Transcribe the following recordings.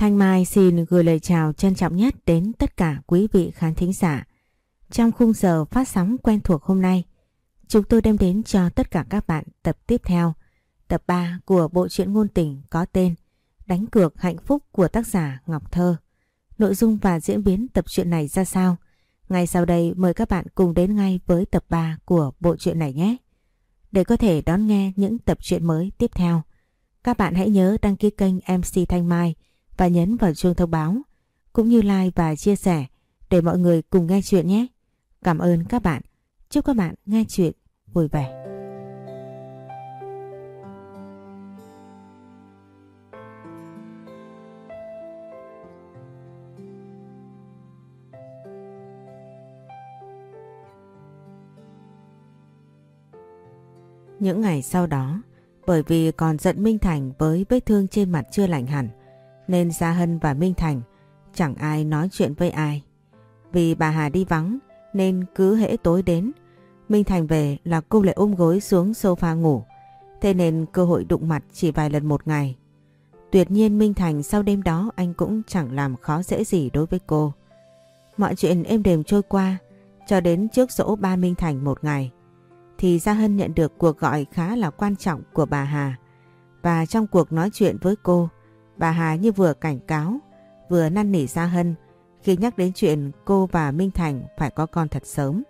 Thanh Mai xin gửi lời chào trân trọng nhất đến tất cả quý vị khán thính giả. Trong khung giờ phát sóng quen thuộc hôm nay, chúng tôi đem đến cho tất cả các bạn tập tiếp theo, tập 3 của bộ truyện ngôn tình có tên Đánh cược hạnh phúc của tác giả Ngọc Thơ. Nội dung và diễn biến tập truyện này ra sao? Ngay sau đây mời các bạn cùng đến ngay với tập 3 của bộ truyện này nhé. Để có thể đón nghe những tập truyện mới tiếp theo, các bạn hãy nhớ đăng ký kênh MC Thanh Mai và nhấn vào chuông thông báo, cũng như like và chia sẻ để mọi người cùng nghe chuyện nhé. Cảm ơn các bạn. Chúc các bạn nghe chuyện vui vẻ. Những ngày sau đó, bởi vì còn giận Minh Thành với vết thương trên mặt chưa lành hẳn, nên Gia Hân và Minh Thành chẳng ai nói chuyện với ai. Vì bà Hà đi vắng nên cứ hễ tối đến, Minh Thành về là cô lại ôm gối xuống sofa ngủ. Thế nên cơ hội đụng mặt chỉ vài lần một ngày. Tuyệt nhiên Minh Thành sau đêm đó anh cũng chẳng làm khó dễ gì đối với cô. Mọi chuyện êm đềm trôi qua, cho đến trước dỗ ba Minh Thành một ngày thì Gia Hân nhận được cuộc gọi khá là quan trọng của bà Hà. Và trong cuộc nói chuyện với cô, bà Hà như vừa cảnh cáo, vừa năn nỉ Gia Hân khi nhắc đến chuyện cô và Minh Thành phải có con thật sớm.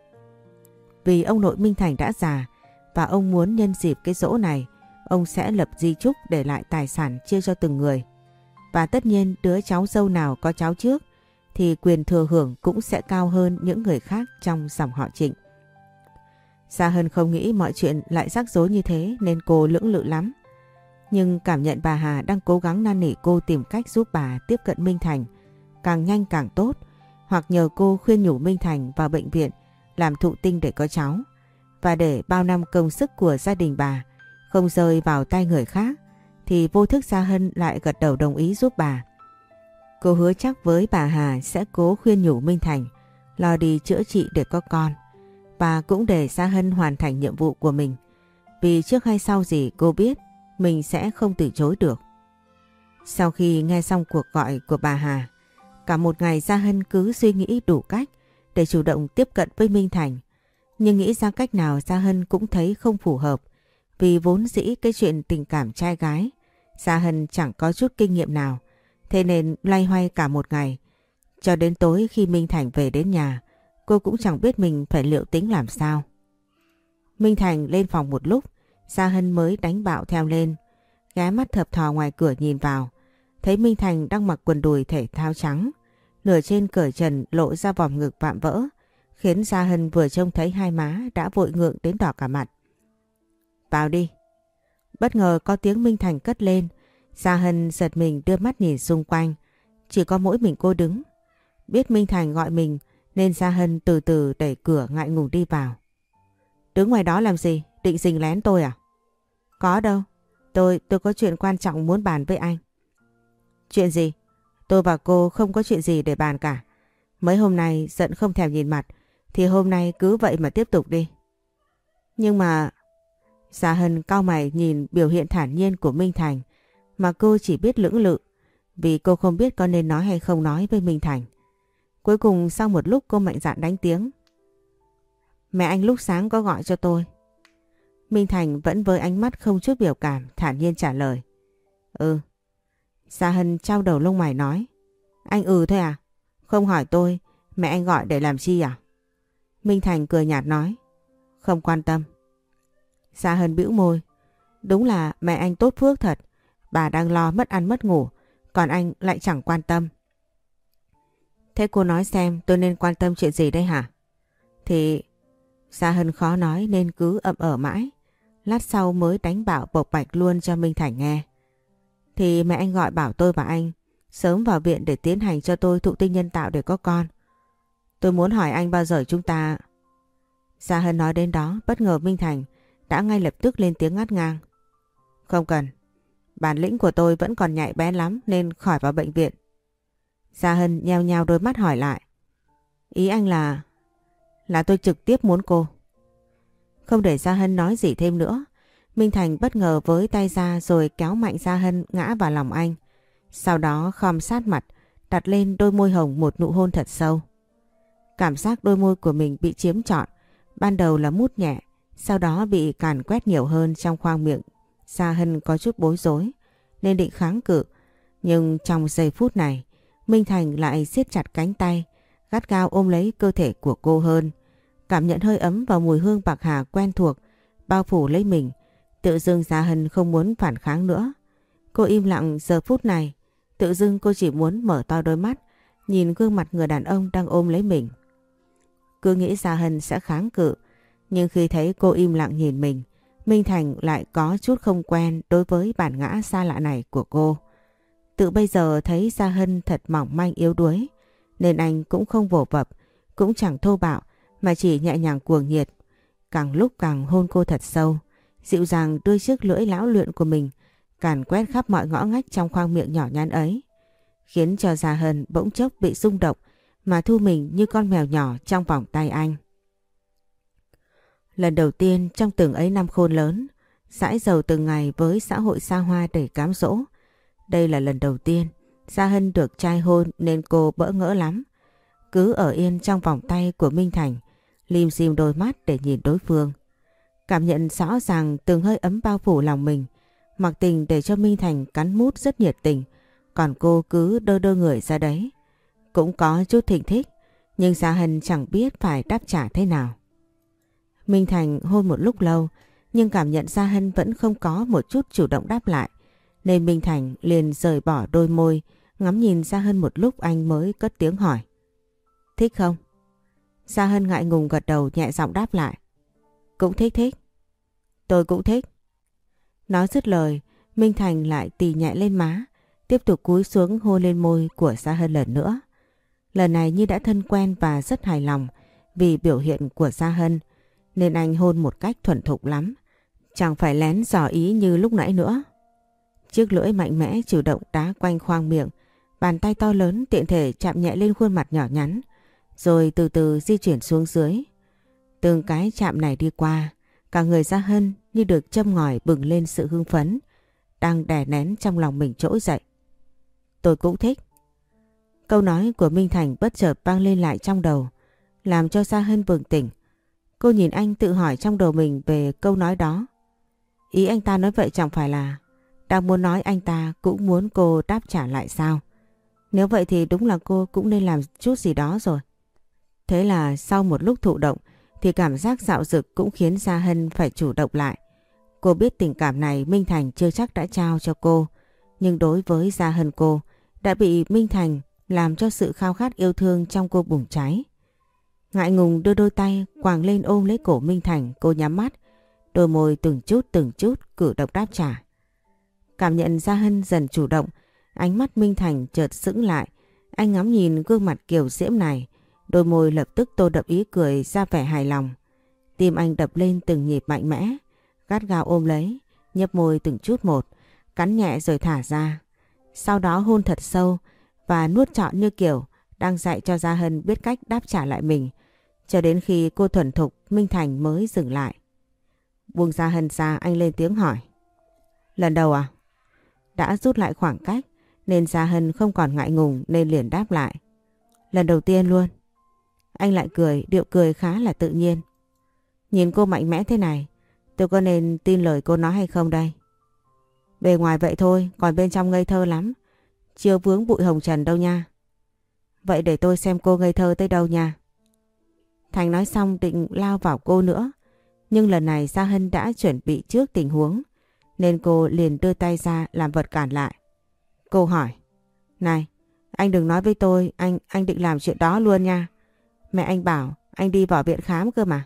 Vì ông nội Minh Thành đã già và ông muốn nhân dịp cái dỗ này, ông sẽ lập di chúc để lại tài sản chia cho từng người. Và tất nhiên đứa cháu dâu nào có cháu trước thì quyền thừa hưởng cũng sẽ cao hơn những người khác trong dòng họ trịnh. gia Hân không nghĩ mọi chuyện lại rắc rối như thế nên cô lưỡng lự lắm. Nhưng cảm nhận bà Hà đang cố gắng năn nỉ cô tìm cách giúp bà tiếp cận Minh Thành, càng nhanh càng tốt, hoặc nhờ cô khuyên nhủ Minh Thành vào bệnh viện làm thụ tinh để có cháu và để bao năm công sức của gia đình bà không rơi vào tay người khác, thì vô thức Sa Hân lại gật đầu đồng ý giúp bà. Cô hứa chắc với bà Hà sẽ cố khuyên nhủ Minh Thành lo đi chữa trị để có con, và cũng để Sa Hân hoàn thành nhiệm vụ của mình. Vì trước hay sau gì cô biết mình sẽ không từ chối được. Sau khi nghe xong cuộc gọi của bà Hà, cả một ngày Gia Hân cứ suy nghĩ đủ cách để chủ động tiếp cận với Minh Thành. Nhưng nghĩ ra cách nào Gia Hân cũng thấy không phù hợp vì vốn dĩ cái chuyện tình cảm trai gái Gia Hân chẳng có chút kinh nghiệm nào thế nên loay hoay cả một ngày. Cho đến tối khi Minh Thành về đến nhà cô cũng chẳng biết mình phải liệu tính làm sao. Minh Thành lên phòng một lúc, Gia Hân mới đánh bạo theo lên, ghé mắt thập thò ngoài cửa nhìn vào, thấy Minh Thành đang mặc quần đùi thể thao trắng, nửa trên cởi trần lộ ra vòng ngực vạm vỡ, khiến Gia Hân vừa trông thấy hai má đã vội ngượng đến đỏ cả mặt. Vào đi. Bất ngờ có tiếng Minh Thành cất lên, Gia Hân giật mình đưa mắt nhìn xung quanh, chỉ có mỗi mình cô đứng. Biết Minh Thành gọi mình, nên Gia Hân từ từ đẩy cửa ngại ngùng đi vào. Đứng ngoài đó làm gì? Định dình lén tôi à? Có đâu. Tôi, tôi có chuyện quan trọng muốn bàn với anh. Chuyện gì? Tôi và cô không có chuyện gì để bàn cả. Mấy hôm nay giận không thèm nhìn mặt, thì hôm nay cứ vậy mà tiếp tục đi. Nhưng mà... Gia Hân cao mày nhìn biểu hiện thản nhiên của Minh Thành, mà cô chỉ biết lưỡng lự, vì cô không biết có nên nói hay không nói với Minh Thành. Cuối cùng sau một lúc cô mạnh dạn đánh tiếng. Mẹ anh lúc sáng có gọi cho tôi. Minh Thành vẫn với ánh mắt không chút biểu cảm, thản nhiên trả lời. Ừ. Sa Hân trao đầu lông mày nói. Anh ừ thôi à? Không hỏi tôi, mẹ anh gọi để làm chi à? Minh Thành cười nhạt nói. Không quan tâm. Sa Hân bĩu môi. Đúng là mẹ anh tốt phước thật. Bà đang lo mất ăn mất ngủ, còn anh lại chẳng quan tâm. Thế cô nói xem tôi nên quan tâm chuyện gì đây hả? Thì Sa Hân khó nói nên cứ ậm ở mãi. Lát sau mới đánh bảo bộc bạch luôn cho Minh Thành nghe. Thì mẹ anh gọi bảo tôi và anh, sớm vào viện để tiến hành cho tôi thụ tinh nhân tạo để có con. Tôi muốn hỏi anh bao giờ chúng ta... Sa Hân nói đến đó, bất ngờ Minh Thành đã ngay lập tức lên tiếng ngắt ngang. Không cần. Bản lĩnh của tôi vẫn còn nhạy bén lắm nên khỏi vào bệnh viện. Gia Hân nheo nheo đôi mắt hỏi lại. Ý anh là... Là tôi trực tiếp muốn cô. Không để Gia Hân nói gì thêm nữa. Minh Thành bất ngờ với tay ra rồi kéo mạnh Gia Hân ngã vào lòng anh. Sau đó khom sát mặt, đặt lên đôi môi hồng một nụ hôn thật sâu. Cảm giác đôi môi của mình bị chiếm trọn, ban đầu là mút nhẹ, sau đó bị càn quét nhiều hơn trong khoang miệng. Gia Hân có chút bối rối, nên định kháng cự. Nhưng trong giây phút này, Minh Thành lại siết chặt cánh tay, gắt gao ôm lấy cơ thể của cô hơn. Cảm nhận hơi ấm và mùi hương bạc hà quen thuộc, bao phủ lấy mình. Tự dưng gia Hân không muốn phản kháng nữa. Cô im lặng giờ phút này, tự dưng cô chỉ muốn mở to đôi mắt, nhìn gương mặt người đàn ông đang ôm lấy mình. Cứ nghĩ gia Hân sẽ kháng cự, nhưng khi thấy cô im lặng nhìn mình, Minh Thành lại có chút không quen đối với bản ngã xa lạ này của cô. Tự bây giờ thấy Gia Hân thật mỏng manh yếu đuối, nên anh cũng không vồ vập, cũng chẳng thô bạo, mà chỉ nhẹ nhàng cuồng nhiệt. Càng lúc càng hôn cô thật sâu, dịu dàng đưa chiếc lưỡi lão luyện của mình càn quét khắp mọi ngõ ngách trong khoang miệng nhỏ nhắn ấy. Khiến cho Gia Hân bỗng chốc bị rung động mà thu mình như con mèo nhỏ trong vòng tay anh. Lần đầu tiên trong từng ấy năm khôn lớn, sãi dầu từng ngày với xã hội xa hoa đầy cám dỗ. Đây là lần đầu tiên Gia Hân được trai hôn nên cô bỡ ngỡ lắm. Cứ ở yên trong vòng tay của Minh Thành, lim dim đôi mắt để nhìn đối phương. Cảm nhận rõ ràng từng hơi ấm bao phủ lòng mình, mặc tình để cho Minh Thành cắn mút rất nhiệt tình, còn cô cứ đơ đơ người ra đấy. Cũng có chút thỉnh thích, nhưng Gia Hân chẳng biết phải đáp trả thế nào. Minh Thành hôn một lúc lâu nhưng cảm nhận Gia Hân vẫn không có một chút chủ động đáp lại nên Minh Thành liền rời bỏ đôi môi ngắm nhìn Gia Hân một lúc anh mới cất tiếng hỏi. Thích không? Gia Hân ngại ngùng gật đầu nhẹ giọng đáp lại. Cũng thích thích. Tôi cũng thích. Nói dứt lời, Minh Thành lại tì nhẹ lên má, tiếp tục cúi xuống hôn lên môi của Gia Hân lần nữa. Lần này như đã thân quen và rất hài lòng vì biểu hiện của Gia Hân nên anh hôn một cách thuần thục lắm. Chẳng phải lén dò ý như lúc nãy nữa. Chiếc lưỡi mạnh mẽ chủ động đá quanh khoang miệng, bàn tay to lớn tiện thể chạm nhẹ lên khuôn mặt nhỏ nhắn, rồi từ từ di chuyển xuống dưới. Từng cái chạm này đi qua, cả người ra hân như được châm ngòi bừng lên sự hưng phấn, đang đè nén trong lòng mình trỗi dậy. Tôi cũng thích. Câu nói của Minh Thành bất chợt vang lên lại trong đầu, làm cho Sa Hân bừng tỉnh. Cô nhìn anh tự hỏi trong đầu mình về câu nói đó. Ý anh ta nói vậy chẳng phải là đang muốn nói anh ta cũng muốn cô đáp trả lại sao? Nếu vậy thì đúng là cô cũng nên làm chút gì đó rồi. Thế là sau một lúc thụ động thì cảm giác dạo dực cũng khiến Gia Hân phải chủ động lại. Cô biết tình cảm này Minh Thành chưa chắc đã trao cho cô. Nhưng đối với Gia Hân cô đã bị Minh Thành làm cho sự khao khát yêu thương trong cô bùng cháy. Ngại ngùng đưa đôi tay quàng lên ôm lấy cổ Minh Thành cô nhắm mắt. Đôi môi từng chút từng chút cử động đáp trả. Cảm nhận gia Hân dần chủ động, ánh mắt Minh Thành chợt sững lại. Anh ngắm nhìn gương mặt kiểu diễm này, đôi môi lập tức tô đậm ý cười ra vẻ hài lòng. Tim anh đập lên từng nhịp mạnh mẽ, gắt gao ôm lấy, nhấp môi từng chút một, cắn nhẹ rồi thả ra. Sau đó hôn thật sâu và nuốt trọn như kiểu đang dạy cho Gia Hân biết cách đáp trả lại mình. Cho đến khi cô thuần thục, Minh Thành mới dừng lại. Buông Gia Hân ra anh lên tiếng hỏi. Lần đầu à? Đã rút lại khoảng cách nên Gia Hân không còn ngại ngùng nên liền đáp lại. Lần đầu tiên luôn. Anh lại cười, điệu cười khá là tự nhiên. Nhìn cô mạnh mẽ thế này, tôi có nên tin lời cô nói hay không đây? Bề ngoài vậy thôi, còn bên trong ngây thơ lắm. Chưa vướng bụi hồng trần đâu nha. Vậy để tôi xem cô ngây thơ tới đâu nha. Thành nói xong định lao vào cô nữa. Nhưng lần này Gia Hân đã chuẩn bị trước tình huống. Nên cô liền đưa tay ra làm vật cản lại. Cô hỏi. Này, anh đừng nói với tôi anh anh định làm chuyện đó luôn nha. Mẹ anh bảo anh đi vào viện khám cơ mà.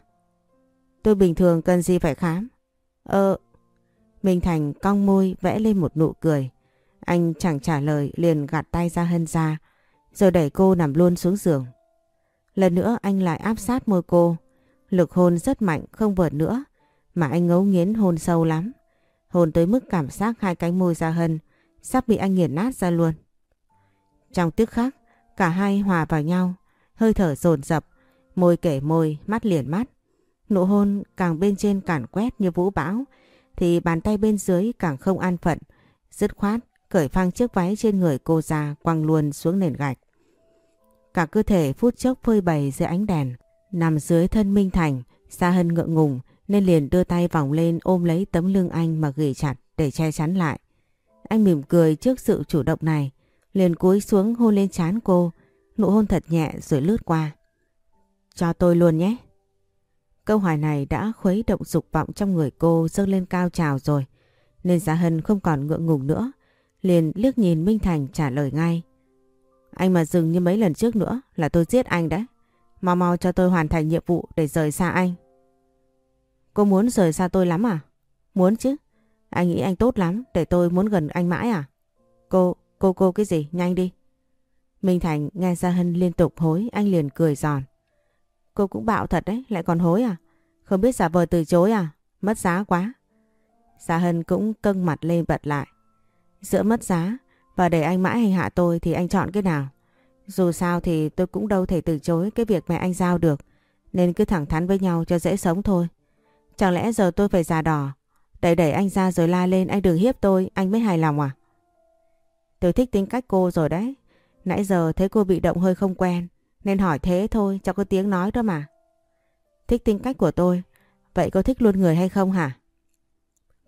Tôi bình thường cần gì phải khám. Ờ. Minh Thành cong môi vẽ lên một nụ cười. Anh chẳng trả lời liền gạt tay ra hân ra rồi đẩy cô nằm luôn xuống giường. Lần nữa anh lại áp sát môi cô. Lực hôn rất mạnh không vượt nữa. Mà anh ngấu nghiến hôn sâu lắm. Hôn tới mức cảm giác hai cánh môi ra hân sắp bị anh nghiền nát ra luôn. Trong tức khắc, cả hai hòa vào nhau, hơi thở dồn dập, môi kể môi, mắt liền mắt. Nụ hôn càng bên trên cản quét như vũ bão, thì bàn tay bên dưới càng không an phận, dứt khoát cởi phăng chiếc váy trên người cô ra quăng luôn xuống nền gạch. Cả cơ thể phút chốc phơi bày dưới ánh đèn, nằm dưới thân Minh Thành, Sa Hân ngượng ngùng nên liền đưa tay vòng lên ôm lấy tấm lưng anh mà gửi chặt để che chắn lại. Anh mỉm cười trước sự chủ động này, liền cúi xuống hôn lên trán cô, nụ hôn thật nhẹ rồi lướt qua. Cho tôi luôn nhé. Câu hỏi này đã khuấy động dục vọng trong người cô dâng lên cao trào rồi, nên giá Hân không còn ngượng ngùng nữa, liền liếc nhìn Minh Thành trả lời ngay. Anh mà dừng như mấy lần trước nữa là tôi giết anh đấy. Mau mau cho tôi hoàn thành nhiệm vụ để rời xa anh. Cô muốn rời xa tôi lắm à? Muốn chứ. Anh nghĩ anh tốt lắm để tôi muốn gần anh mãi à? Cô, cô cô cái gì? Nhanh đi. Minh Thành nghe Gia Hân liên tục hối anh liền cười giòn. Cô cũng bạo thật đấy, lại còn hối à? Không biết giả vờ từ chối à? Mất giá quá. Gia Hân cũng cưng mặt lên bật lại. Giữa mất giá và để anh mãi hành hạ tôi thì anh chọn cái nào? Dù sao thì tôi cũng đâu thể từ chối cái việc mẹ anh giao được. Nên cứ thẳng thắn với nhau cho dễ sống thôi. Chẳng lẽ giờ tôi phải già đỏ Đẩy đẩy anh ra rồi la lên anh đừng hiếp tôi Anh mới hài lòng à Tôi thích tính cách cô rồi đấy Nãy giờ thấy cô bị động hơi không quen Nên hỏi thế thôi cho có tiếng nói đó mà. Thích tính cách của tôi Vậy cô thích luôn người hay không hả?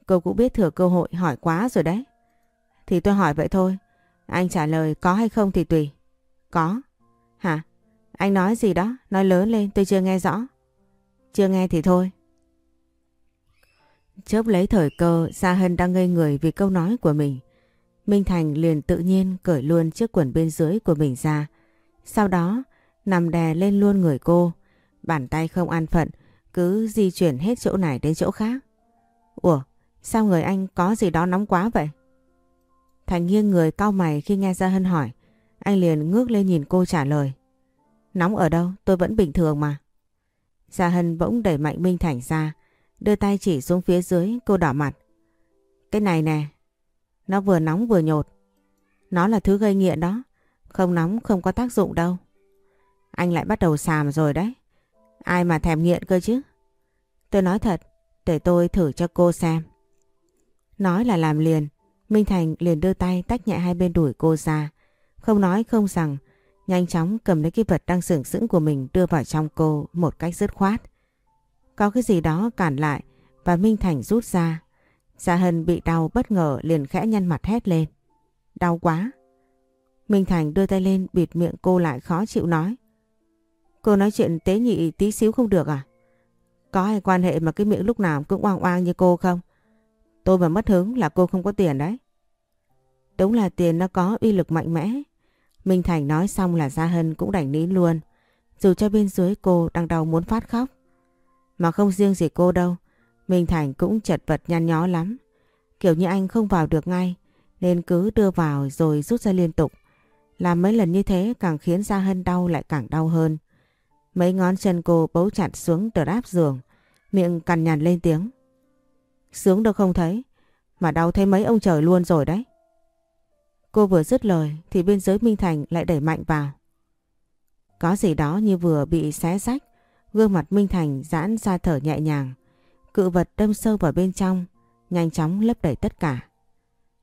Cô cũng biết thừa cơ hội hỏi quá rồi đấy. Thì tôi hỏi vậy thôi Anh trả lời có hay không thì tùy. Có. Hả? Anh nói gì đó Nói lớn lên tôi chưa nghe rõ. Chưa nghe thì thôi. Chớp lấy thời cơ, Gia Hân đang ngây người vì câu nói của mình. Minh Thành liền tự nhiên cởi luôn chiếc quần bên dưới của mình ra. Sau đó, nằm đè lên luôn người cô. Bàn tay không an phận, cứ di chuyển hết chỗ này đến chỗ khác. Ủa, sao người anh có gì đó nóng quá vậy? Thành nghiêng người cau mày khi nghe ra Hân hỏi. Anh liền ngước lên nhìn cô trả lời. Nóng ở đâu? Tôi vẫn bình thường mà. Gia Hân bỗng đẩy mạnh Minh Thành ra. Đưa tay chỉ xuống phía dưới cô đỏ mặt. Cái này nè, nó vừa nóng vừa nhột. Nó là thứ gây nghiện đó. Không nóng không có tác dụng đâu. Anh lại bắt đầu xàm rồi đấy. Ai mà thèm nghiện cơ chứ? Tôi nói thật, để tôi thử cho cô xem. Nói là làm liền, Minh Thành liền đưa tay tách nhẹ hai bên đuổi cô ra. Không nói không rằng, nhanh chóng cầm lấy cái vật đang sửng sững của mình đưa vào trong cô một cách dứt khoát. Có cái gì đó cản lại và Minh Thành rút ra. Gia Hân bị đau bất ngờ liền khẽ nhăn mặt hét lên. Đau quá. Minh Thành đưa tay lên bịt miệng cô lại khó chịu nói. Cô nói chuyện tế nhị tí xíu không được à? Có ai quan hệ mà cái miệng lúc nào cũng oang oang như cô không? Tôi mà mất hứng là cô không có tiền đấy. Đúng là tiền nó có uy lực mạnh mẽ. Minh Thành nói xong là Gia Hân cũng đành nín luôn. Dù cho bên dưới cô đang đau muốn phát khóc. Mà không riêng gì cô đâu. Minh Thành cũng chật vật nhăn nhó lắm. Kiểu như anh không vào được ngay. Nên cứ đưa vào rồi rút ra liên tục. Làm mấy lần như thế càng khiến Gia Hân đau lại càng đau hơn. Mấy ngón chân cô bấu chặt xuống tờ đáp giường. Miệng cằn nhằn lên tiếng. Sướng đâu không thấy. Mà đau thấy mấy ông trời luôn rồi đấy. Cô vừa dứt lời thì bên dưới Minh Thành lại đẩy mạnh vào. Có gì đó như vừa bị xé rách, Gương mặt Minh Thành giãn ra thở nhẹ nhàng. Cự vật đâm sâu vào bên trong, nhanh chóng lấp đầy tất cả.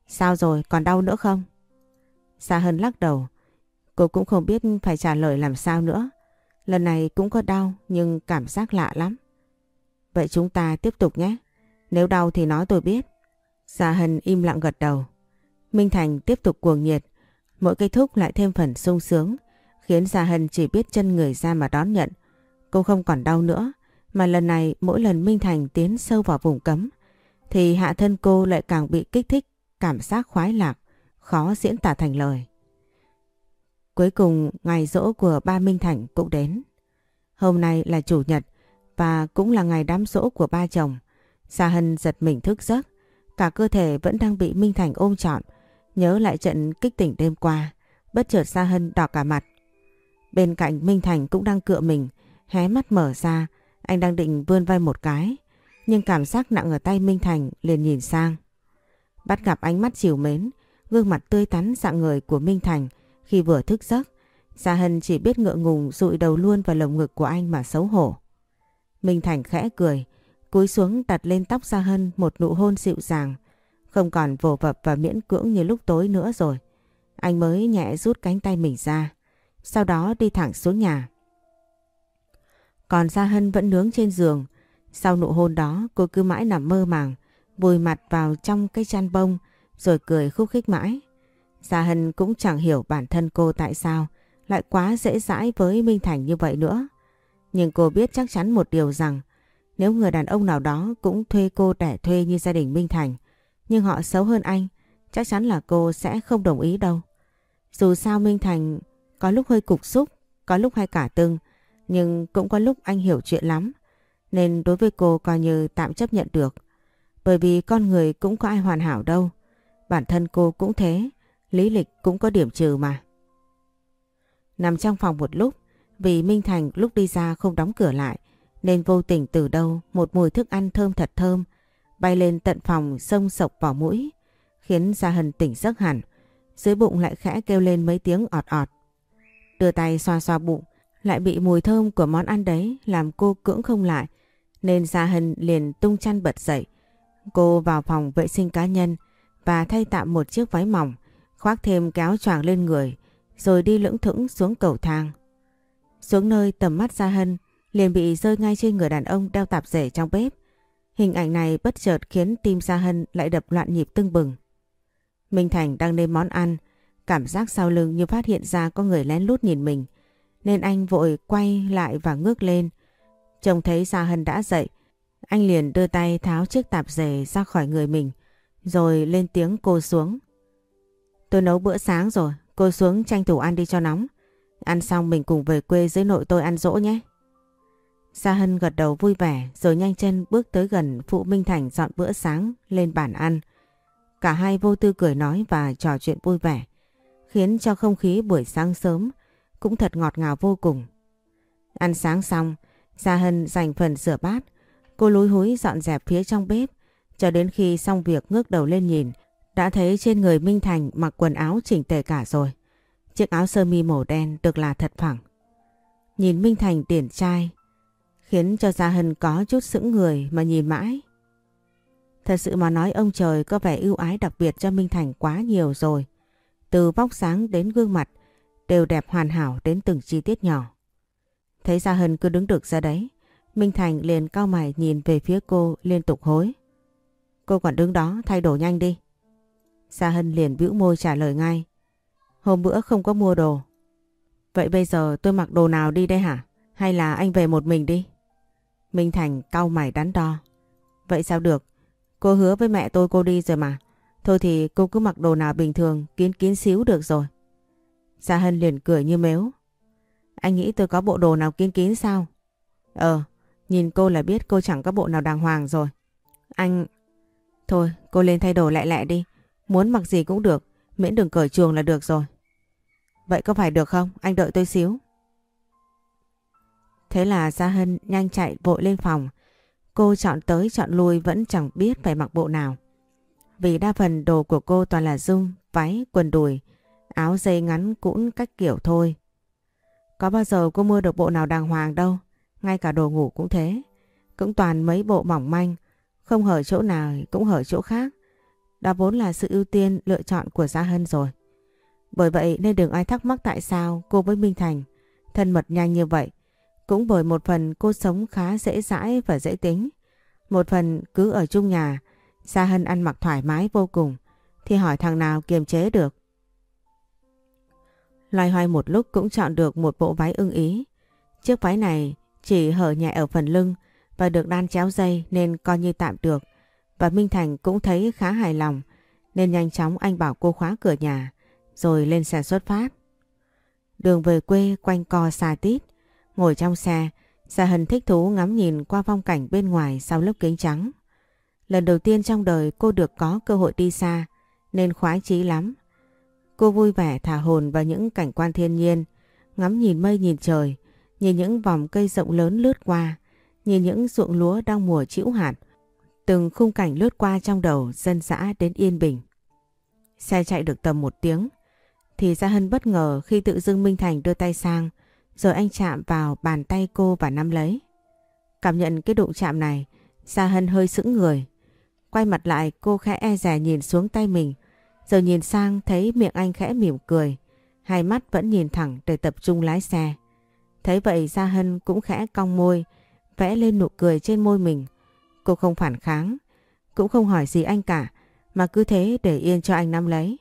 Sao rồi, còn đau nữa không? Sa Hân lắc đầu. Cô cũng không biết phải trả lời làm sao nữa. Lần này cũng có đau nhưng cảm giác lạ lắm. Vậy chúng ta tiếp tục nhé. Nếu đau thì nói tôi biết. Sa Hân im lặng gật đầu. Minh Thành tiếp tục cuồng nhiệt. Mỗi cây thúc lại thêm phần sung sướng. Khiến Sa Hân chỉ biết chân người ra mà đón nhận. Cô không còn đau nữa, mà lần này mỗi lần Minh Thành tiến sâu vào vùng cấm, thì hạ thân cô lại càng bị kích thích, cảm giác khoái lạc, khó diễn tả thành lời. Cuối cùng ngày rỗ của ba Minh Thành cũng đến. Hôm nay là chủ nhật và cũng là ngày đám rỗ của ba chồng. Sa Hân giật mình thức giấc, cả cơ thể vẫn đang bị Minh Thành ôm trọn, nhớ lại trận kích tỉnh đêm qua, bất chợt Sa Hân đỏ cả mặt. Bên cạnh Minh Thành cũng đang cựa mình, Hé mắt mở ra, anh đang định vươn vai một cái, nhưng cảm giác nặng ở tay Minh Thành liền nhìn sang. Bắt gặp ánh mắt chiều mến, gương mặt tươi tắn dạng người của Minh Thành khi vừa thức giấc. Gia Hân chỉ biết ngượng ngùng rụi đầu luôn vào lồng ngực của anh mà xấu hổ. Minh Thành khẽ cười, cúi xuống đặt lên tóc Gia Hân một nụ hôn dịu dàng. Không còn vồ vập và miễn cưỡng như lúc tối nữa rồi. Anh mới nhẹ rút cánh tay mình ra. Sau đó đi thẳng xuống nhà. Còn Gia Hân vẫn nướng trên giường. Sau nụ hôn đó cô cứ mãi nằm mơ màng. Vùi mặt vào trong cái chăn bông rồi cười khúc khích mãi. Gia Hân cũng chẳng hiểu bản thân cô tại sao lại quá dễ dãi với Minh Thành như vậy nữa. Nhưng cô biết chắc chắn một điều rằng nếu người đàn ông nào đó cũng thuê cô đẻ thuê như gia đình Minh Thành nhưng họ xấu hơn anh chắc chắn là cô sẽ không đồng ý đâu. Dù sao Minh Thành có lúc hơi cục xúc, có lúc hay cả tưng nhưng cũng có lúc anh hiểu chuyện lắm nên đối với cô coi như tạm chấp nhận được. Bởi vì con người cũng có ai hoàn hảo đâu. Bản thân cô cũng thế, lý lịch cũng có điểm trừ mà. Nằm trong phòng một lúc, vì Minh Thành lúc đi ra không đóng cửa lại, nên vô tình từ đâu một mùi thức ăn thơm thật thơm bay lên tận phòng sông sộc vào mũi, khiến Gia Hân tỉnh giấc hẳn, dưới bụng lại khẽ kêu lên mấy tiếng ọt ọt. Đưa tay xoa xoa bụng, lại bị mùi thơm của món ăn đấy làm cô cưỡng không lại, nên Gia Hân liền tung chăn bật dậy. Cô vào phòng vệ sinh cá nhân và thay tạm một chiếc váy mỏng, khoác thêm kéo choàng lên người, rồi đi lững thững xuống cầu thang. Xuống nơi tầm mắt Gia Hân liền bị rơi ngay trên người đàn ông đeo tạp rể trong bếp. Hình ảnh này bất chợt khiến tim Gia Hân lại đập loạn nhịp tưng bừng. Minh Thành đang nêm món ăn, cảm giác sau lưng như phát hiện ra có người lén lút nhìn mình, nên anh vội quay lại và ngước lên. Trông thấy Gia Hân đã dậy, anh liền đưa tay tháo chiếc tạp dề ra khỏi người mình, rồi lên tiếng cô xuống. Tôi nấu bữa sáng rồi, cô xuống tranh thủ ăn đi cho nóng. Ăn xong mình cùng về quê dưới nội tôi ăn dỗ nhé. Sa Hân gật đầu vui vẻ rồi nhanh chân bước tới gần phụ Minh Thành dọn bữa sáng lên bàn ăn. Cả hai vô tư cười nói và trò chuyện vui vẻ, khiến cho không khí buổi sáng sớm cũng thật ngọt ngào vô cùng. Ăn sáng xong, gia Hân dành phần rửa bát, cô lúi húi dọn dẹp phía trong bếp, cho đến khi xong việc ngước đầu lên nhìn, đã thấy trên người Minh Thành mặc quần áo chỉnh tề cả rồi. Chiếc áo sơ mi màu đen được là thật phẳng. Nhìn Minh Thành điển trai, khiến cho Gia Hân có chút sững người mà nhìn mãi. Thật sự mà nói ông trời có vẻ ưu ái đặc biệt cho Minh Thành quá nhiều rồi. Từ vóc sáng đến gương mặt đều đẹp hoàn hảo đến từng chi tiết nhỏ. Thấy Gia Hân cứ đứng được ra đấy, Minh Thành liền cao mày nhìn về phía cô liên tục hối. Cô còn đứng đó thay đồ nhanh đi. Gia Hân liền bĩu môi trả lời ngay. Hôm bữa không có mua đồ. Vậy bây giờ tôi mặc đồ nào đi đây hả? Hay là anh về một mình đi? Minh Thành cau mày đắn đo. Vậy sao được? Cô hứa với mẹ tôi cô đi rồi mà. Thôi thì cô cứ mặc đồ nào bình thường, kín kín xíu được rồi. Gia Hân liền cười như mếu. Anh nghĩ tôi có bộ đồ nào kín kín sao? Ờ, nhìn cô là biết cô chẳng có bộ nào đàng hoàng rồi. Anh... Thôi, cô lên thay đồ lại lẹ đi. Muốn mặc gì cũng được, miễn đừng cởi chuồng là được rồi. Vậy có phải được không? Anh đợi tôi xíu. Thế là Gia Hân nhanh chạy vội lên phòng. Cô chọn tới chọn lui vẫn chẳng biết phải mặc bộ nào. Vì đa phần đồ của cô toàn là dung, váy, quần đùi, áo dây ngắn cũng cách kiểu thôi. Có bao giờ cô mua được bộ nào đàng hoàng đâu, ngay cả đồ ngủ cũng thế. Cũng toàn mấy bộ mỏng manh, không hở chỗ nào cũng hở chỗ khác. Đó vốn là sự ưu tiên lựa chọn của Gia Hân rồi. Bởi vậy nên đừng ai thắc mắc tại sao cô với Minh Thành thân mật nhanh như vậy. Cũng bởi một phần cô sống khá dễ dãi và dễ tính. Một phần cứ ở chung nhà, Gia Hân ăn mặc thoải mái vô cùng, thì hỏi thằng nào kiềm chế được. Loay hoay một lúc cũng chọn được một bộ váy ưng ý. Chiếc váy này chỉ hở nhẹ ở phần lưng và được đan chéo dây nên coi như tạm được. Và Minh Thành cũng thấy khá hài lòng nên nhanh chóng anh bảo cô khóa cửa nhà rồi lên xe xuất phát. Đường về quê quanh co xa tít, ngồi trong xe, Gia Hân thích thú ngắm nhìn qua phong cảnh bên ngoài sau lớp kính trắng. Lần đầu tiên trong đời cô được có cơ hội đi xa nên khoái chí lắm. Cô vui vẻ thả hồn vào những cảnh quan thiên nhiên, ngắm nhìn mây nhìn trời, nhìn những vòng cây rộng lớn lướt qua, nhìn những ruộng lúa đang mùa chĩu hạt, từng khung cảnh lướt qua trong đầu dân dã đến yên bình. Xe chạy được tầm một tiếng, thì Gia Hân bất ngờ khi tự dưng Minh Thành đưa tay sang, rồi anh chạm vào bàn tay cô và nắm lấy. Cảm nhận cái đụng chạm này, Gia Hân hơi sững người. Quay mặt lại cô khẽ e rè nhìn xuống tay mình. Giờ nhìn sang thấy miệng anh khẽ mỉm cười. Hai mắt vẫn nhìn thẳng để tập trung lái xe. Thấy vậy Gia Hân cũng khẽ cong môi, vẽ lên nụ cười trên môi mình. Cô không phản kháng, cũng không hỏi gì anh cả, mà cứ thế để yên cho anh nắm lấy.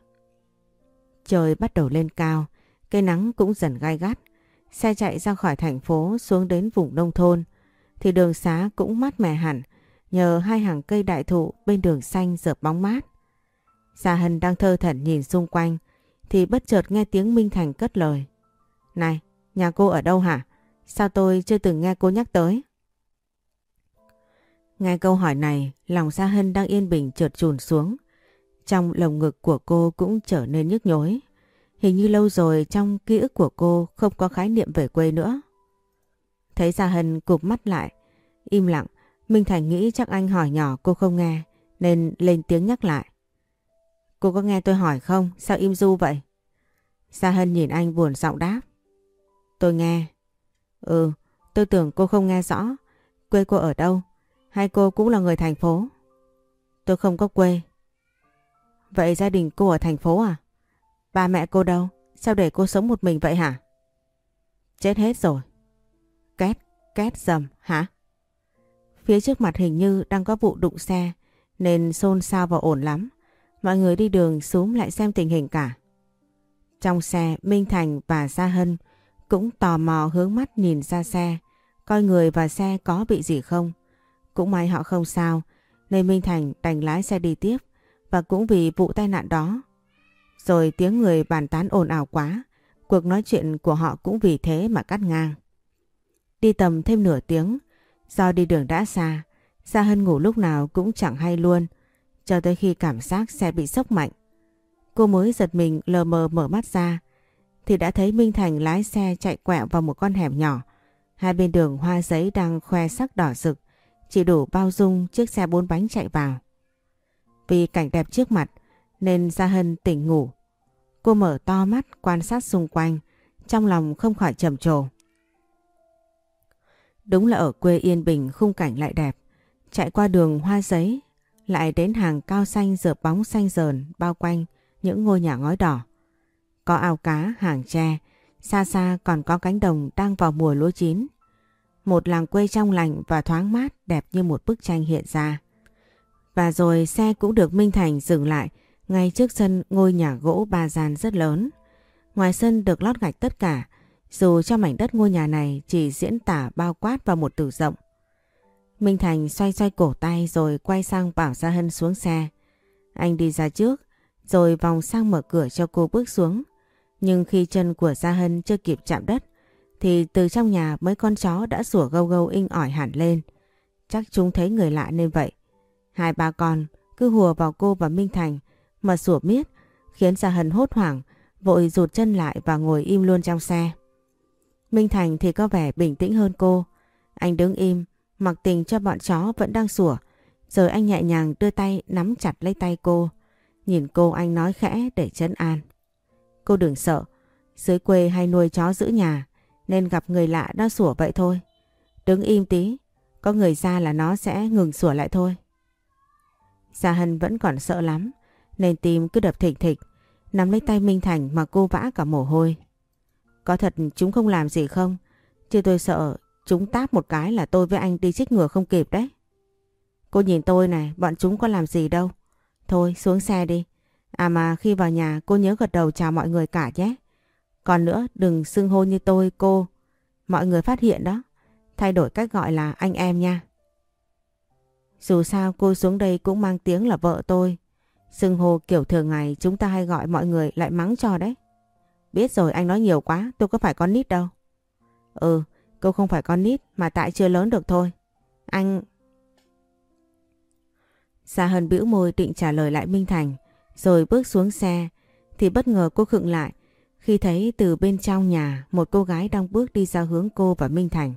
Trời bắt đầu lên cao, cây nắng cũng dần gai gắt. Xe chạy ra khỏi thành phố xuống đến vùng nông thôn, thì đường xá cũng mát mẻ hẳn, nhờ hai hàng cây đại thụ bên đường xanh dợp bóng mát. Gia Hân đang thơ thẩn nhìn xung quanh, thì bất chợt nghe tiếng Minh Thành cất lời. Này, nhà cô ở đâu hả? Sao tôi chưa từng nghe cô nhắc tới? Nghe câu hỏi này, lòng Gia Hân đang yên bình trượt trùn xuống. Trong lồng ngực của cô cũng trở nên nhức nhối. Hình như lâu rồi trong ký ức của cô không có khái niệm về quê nữa. Thấy Gia Hân cụp mắt lại, im lặng, Minh Thành nghĩ chắc anh hỏi nhỏ cô không nghe, nên lên tiếng nhắc lại. Cô có nghe tôi hỏi không? Sao im du vậy? sa Hân nhìn anh buồn giọng đáp. Tôi nghe. Ừ, tôi tưởng cô không nghe rõ. Quê cô ở đâu? Hay cô cũng là người thành phố? Tôi không có quê. Vậy gia đình cô ở thành phố à? Ba mẹ cô đâu? Sao để cô sống một mình vậy hả? Chết hết rồi. Két, két dầm, hả? Phía trước mặt hình như đang có vụ đụng xe nên xôn xao và ổn lắm. Mọi người đi đường xuống lại xem tình hình cả. Trong xe, Minh Thành và Gia Hân cũng tò mò hướng mắt nhìn ra xe, coi người và xe có bị gì không. Cũng may họ không sao, nên Minh Thành đành lái xe đi tiếp và cũng vì vụ tai nạn đó. Rồi tiếng người bàn tán ồn ào quá, cuộc nói chuyện của họ cũng vì thế mà cắt ngang. Đi tầm thêm nửa tiếng, do đi đường đã xa, Gia Hân ngủ lúc nào cũng chẳng hay luôn, cho tới khi cảm giác xe bị sốc mạnh. Cô mới giật mình lờ mờ mở mắt ra, thì đã thấy Minh Thành lái xe chạy quẹo vào một con hẻm nhỏ. Hai bên đường hoa giấy đang khoe sắc đỏ rực, chỉ đủ bao dung chiếc xe bốn bánh chạy vào. Vì cảnh đẹp trước mặt nên Gia Hân tỉnh ngủ. Cô mở to mắt quan sát xung quanh, trong lòng không khỏi trầm trồ. Đúng là ở quê Yên Bình khung cảnh lại đẹp. Chạy qua đường hoa giấy, lại đến hàng cao xanh dợp bóng xanh dờn bao quanh những ngôi nhà ngói đỏ. Có ao cá, hàng tre, xa xa còn có cánh đồng đang vào mùa lúa chín. Một làng quê trong lành và thoáng mát đẹp như một bức tranh hiện ra. Và rồi xe cũng được Minh Thành dừng lại ngay trước sân ngôi nhà gỗ ba gian rất lớn. Ngoài sân được lót gạch tất cả, dù cho mảnh đất ngôi nhà này chỉ diễn tả bao quát vào một từ rộng. Minh Thành xoay xoay cổ tay rồi quay sang bảo Gia Hân xuống xe. Anh đi ra trước, rồi vòng sang mở cửa cho cô bước xuống. Nhưng khi chân của Gia Hân chưa kịp chạm đất, thì từ trong nhà mấy con chó đã sủa gâu gâu inh ỏi hẳn lên. Chắc chúng thấy người lạ nên vậy. Hai ba con cứ hùa vào cô và Minh Thành mà sủa miết, khiến Gia Hân hốt hoảng, vội rụt chân lại và ngồi im luôn trong xe. Minh Thành thì có vẻ bình tĩnh hơn cô. Anh đứng im, mặc tình cho bọn chó vẫn đang sủa, rồi anh nhẹ nhàng đưa tay nắm chặt lấy tay cô. Nhìn cô anh nói khẽ để chấn an. Cô đừng sợ, dưới quê hay nuôi chó giữ nhà, nên gặp người lạ nó sủa vậy thôi. Đứng im tí, có người ra là nó sẽ ngừng sủa lại thôi. Gia Hân vẫn còn sợ lắm, nên tim cứ đập thịt thịch, nắm lấy tay Minh Thành mà cô vã cả mồ hôi. Có thật chúng không làm gì không? Chứ tôi sợ chúng táp một cái là tôi với anh đi chích ngừa không kịp đấy. Cô nhìn tôi này, bọn chúng có làm gì đâu. Thôi xuống xe đi. À mà khi vào nhà cô nhớ gật đầu chào mọi người cả nhé. Còn nữa đừng xưng hô như tôi cô. Mọi người phát hiện đó. Thay đổi cách gọi là anh em nha. Dù sao cô xuống đây cũng mang tiếng là vợ tôi. Xưng hô kiểu thường ngày chúng ta hay gọi mọi người lại mắng cho đấy. Biết rồi anh nói nhiều quá tôi có phải con nít đâu. Ừ cô không phải con nít mà tại chưa lớn được thôi. Anh... xa Hân bĩu môi định trả lời lại Minh Thành rồi bước xuống xe thì bất ngờ cô khựng lại khi thấy từ bên trong nhà một cô gái đang bước đi ra hướng cô và Minh Thành.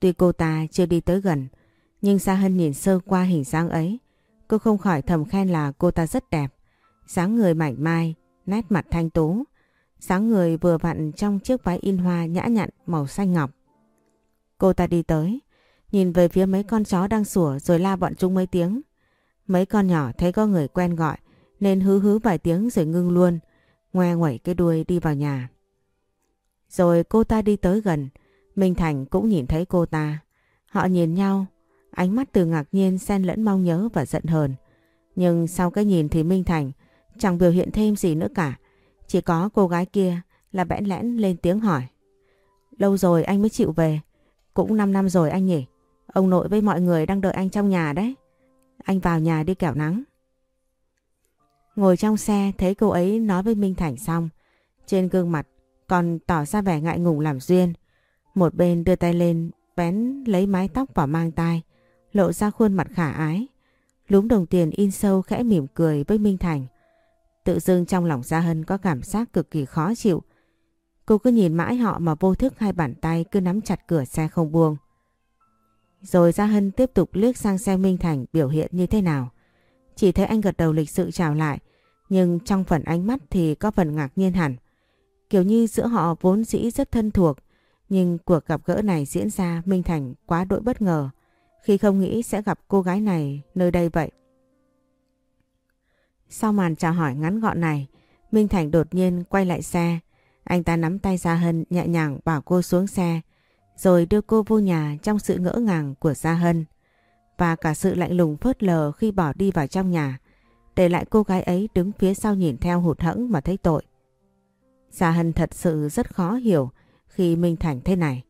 Tuy cô ta chưa đi tới gần, nhưng Sa Hân nhìn sơ qua hình dáng ấy, cô không khỏi thầm khen là cô ta rất đẹp. dáng người mảnh mai, nét mặt thanh tú, dáng người vừa vặn trong chiếc váy in hoa nhã nhặn màu xanh ngọc. Cô ta đi tới, nhìn về phía mấy con chó đang sủa rồi la bọn chúng mấy tiếng. Mấy con nhỏ thấy có người quen gọi nên hứ hứ vài tiếng rồi ngưng luôn, ngoe ngoẩy cái đuôi đi vào nhà. Rồi cô ta đi tới gần, Minh Thành cũng nhìn thấy cô ta. Họ nhìn nhau, ánh mắt từ ngạc nhiên xen lẫn mong nhớ và giận hờn. Nhưng sau cái nhìn thì Minh Thành chẳng biểu hiện thêm gì nữa cả. Chỉ có cô gái kia là bẽn lẽn lên tiếng hỏi. Lâu rồi anh mới chịu về. Cũng 5 năm rồi anh nhỉ. Ông nội với mọi người đang đợi anh trong nhà đấy. Anh vào nhà đi kẻo nắng. Ngồi trong xe thấy cô ấy nói với Minh Thành xong. Trên gương mặt còn tỏ ra vẻ ngại ngùng làm duyên. Một bên đưa tay lên vén lấy mái tóc vào mang tai, lộ ra khuôn mặt khả ái. Lúm đồng tiền in sâu khẽ mỉm cười với Minh Thành. Tự dưng trong lòng Gia Hân có cảm giác cực kỳ khó chịu. Cô cứ nhìn mãi họ mà vô thức hai bàn tay cứ nắm chặt cửa xe không buông. Rồi Gia Hân tiếp tục liếc sang xe Minh Thành biểu hiện như thế nào. Chỉ thấy anh gật đầu lịch sự chào lại, nhưng trong phần ánh mắt thì có phần ngạc nhiên hẳn. Kiểu như giữa họ vốn dĩ rất thân thuộc, nhưng cuộc gặp gỡ này diễn ra Minh Thành quá đỗi bất ngờ khi không nghĩ sẽ gặp cô gái này nơi đây vậy. Sau màn chào hỏi ngắn gọn này, Minh Thành đột nhiên quay lại xe. Anh ta nắm tay Gia Hân nhẹ nhàng bảo cô xuống xe, rồi đưa cô vô nhà trong sự ngỡ ngàng của Gia Hân. Và cả sự lạnh lùng phớt lờ khi bỏ đi vào trong nhà, để lại cô gái ấy đứng phía sau nhìn theo hụt hẫng mà thấy tội. Gia Hân thật sự rất khó hiểu khi Minh Thành thế này.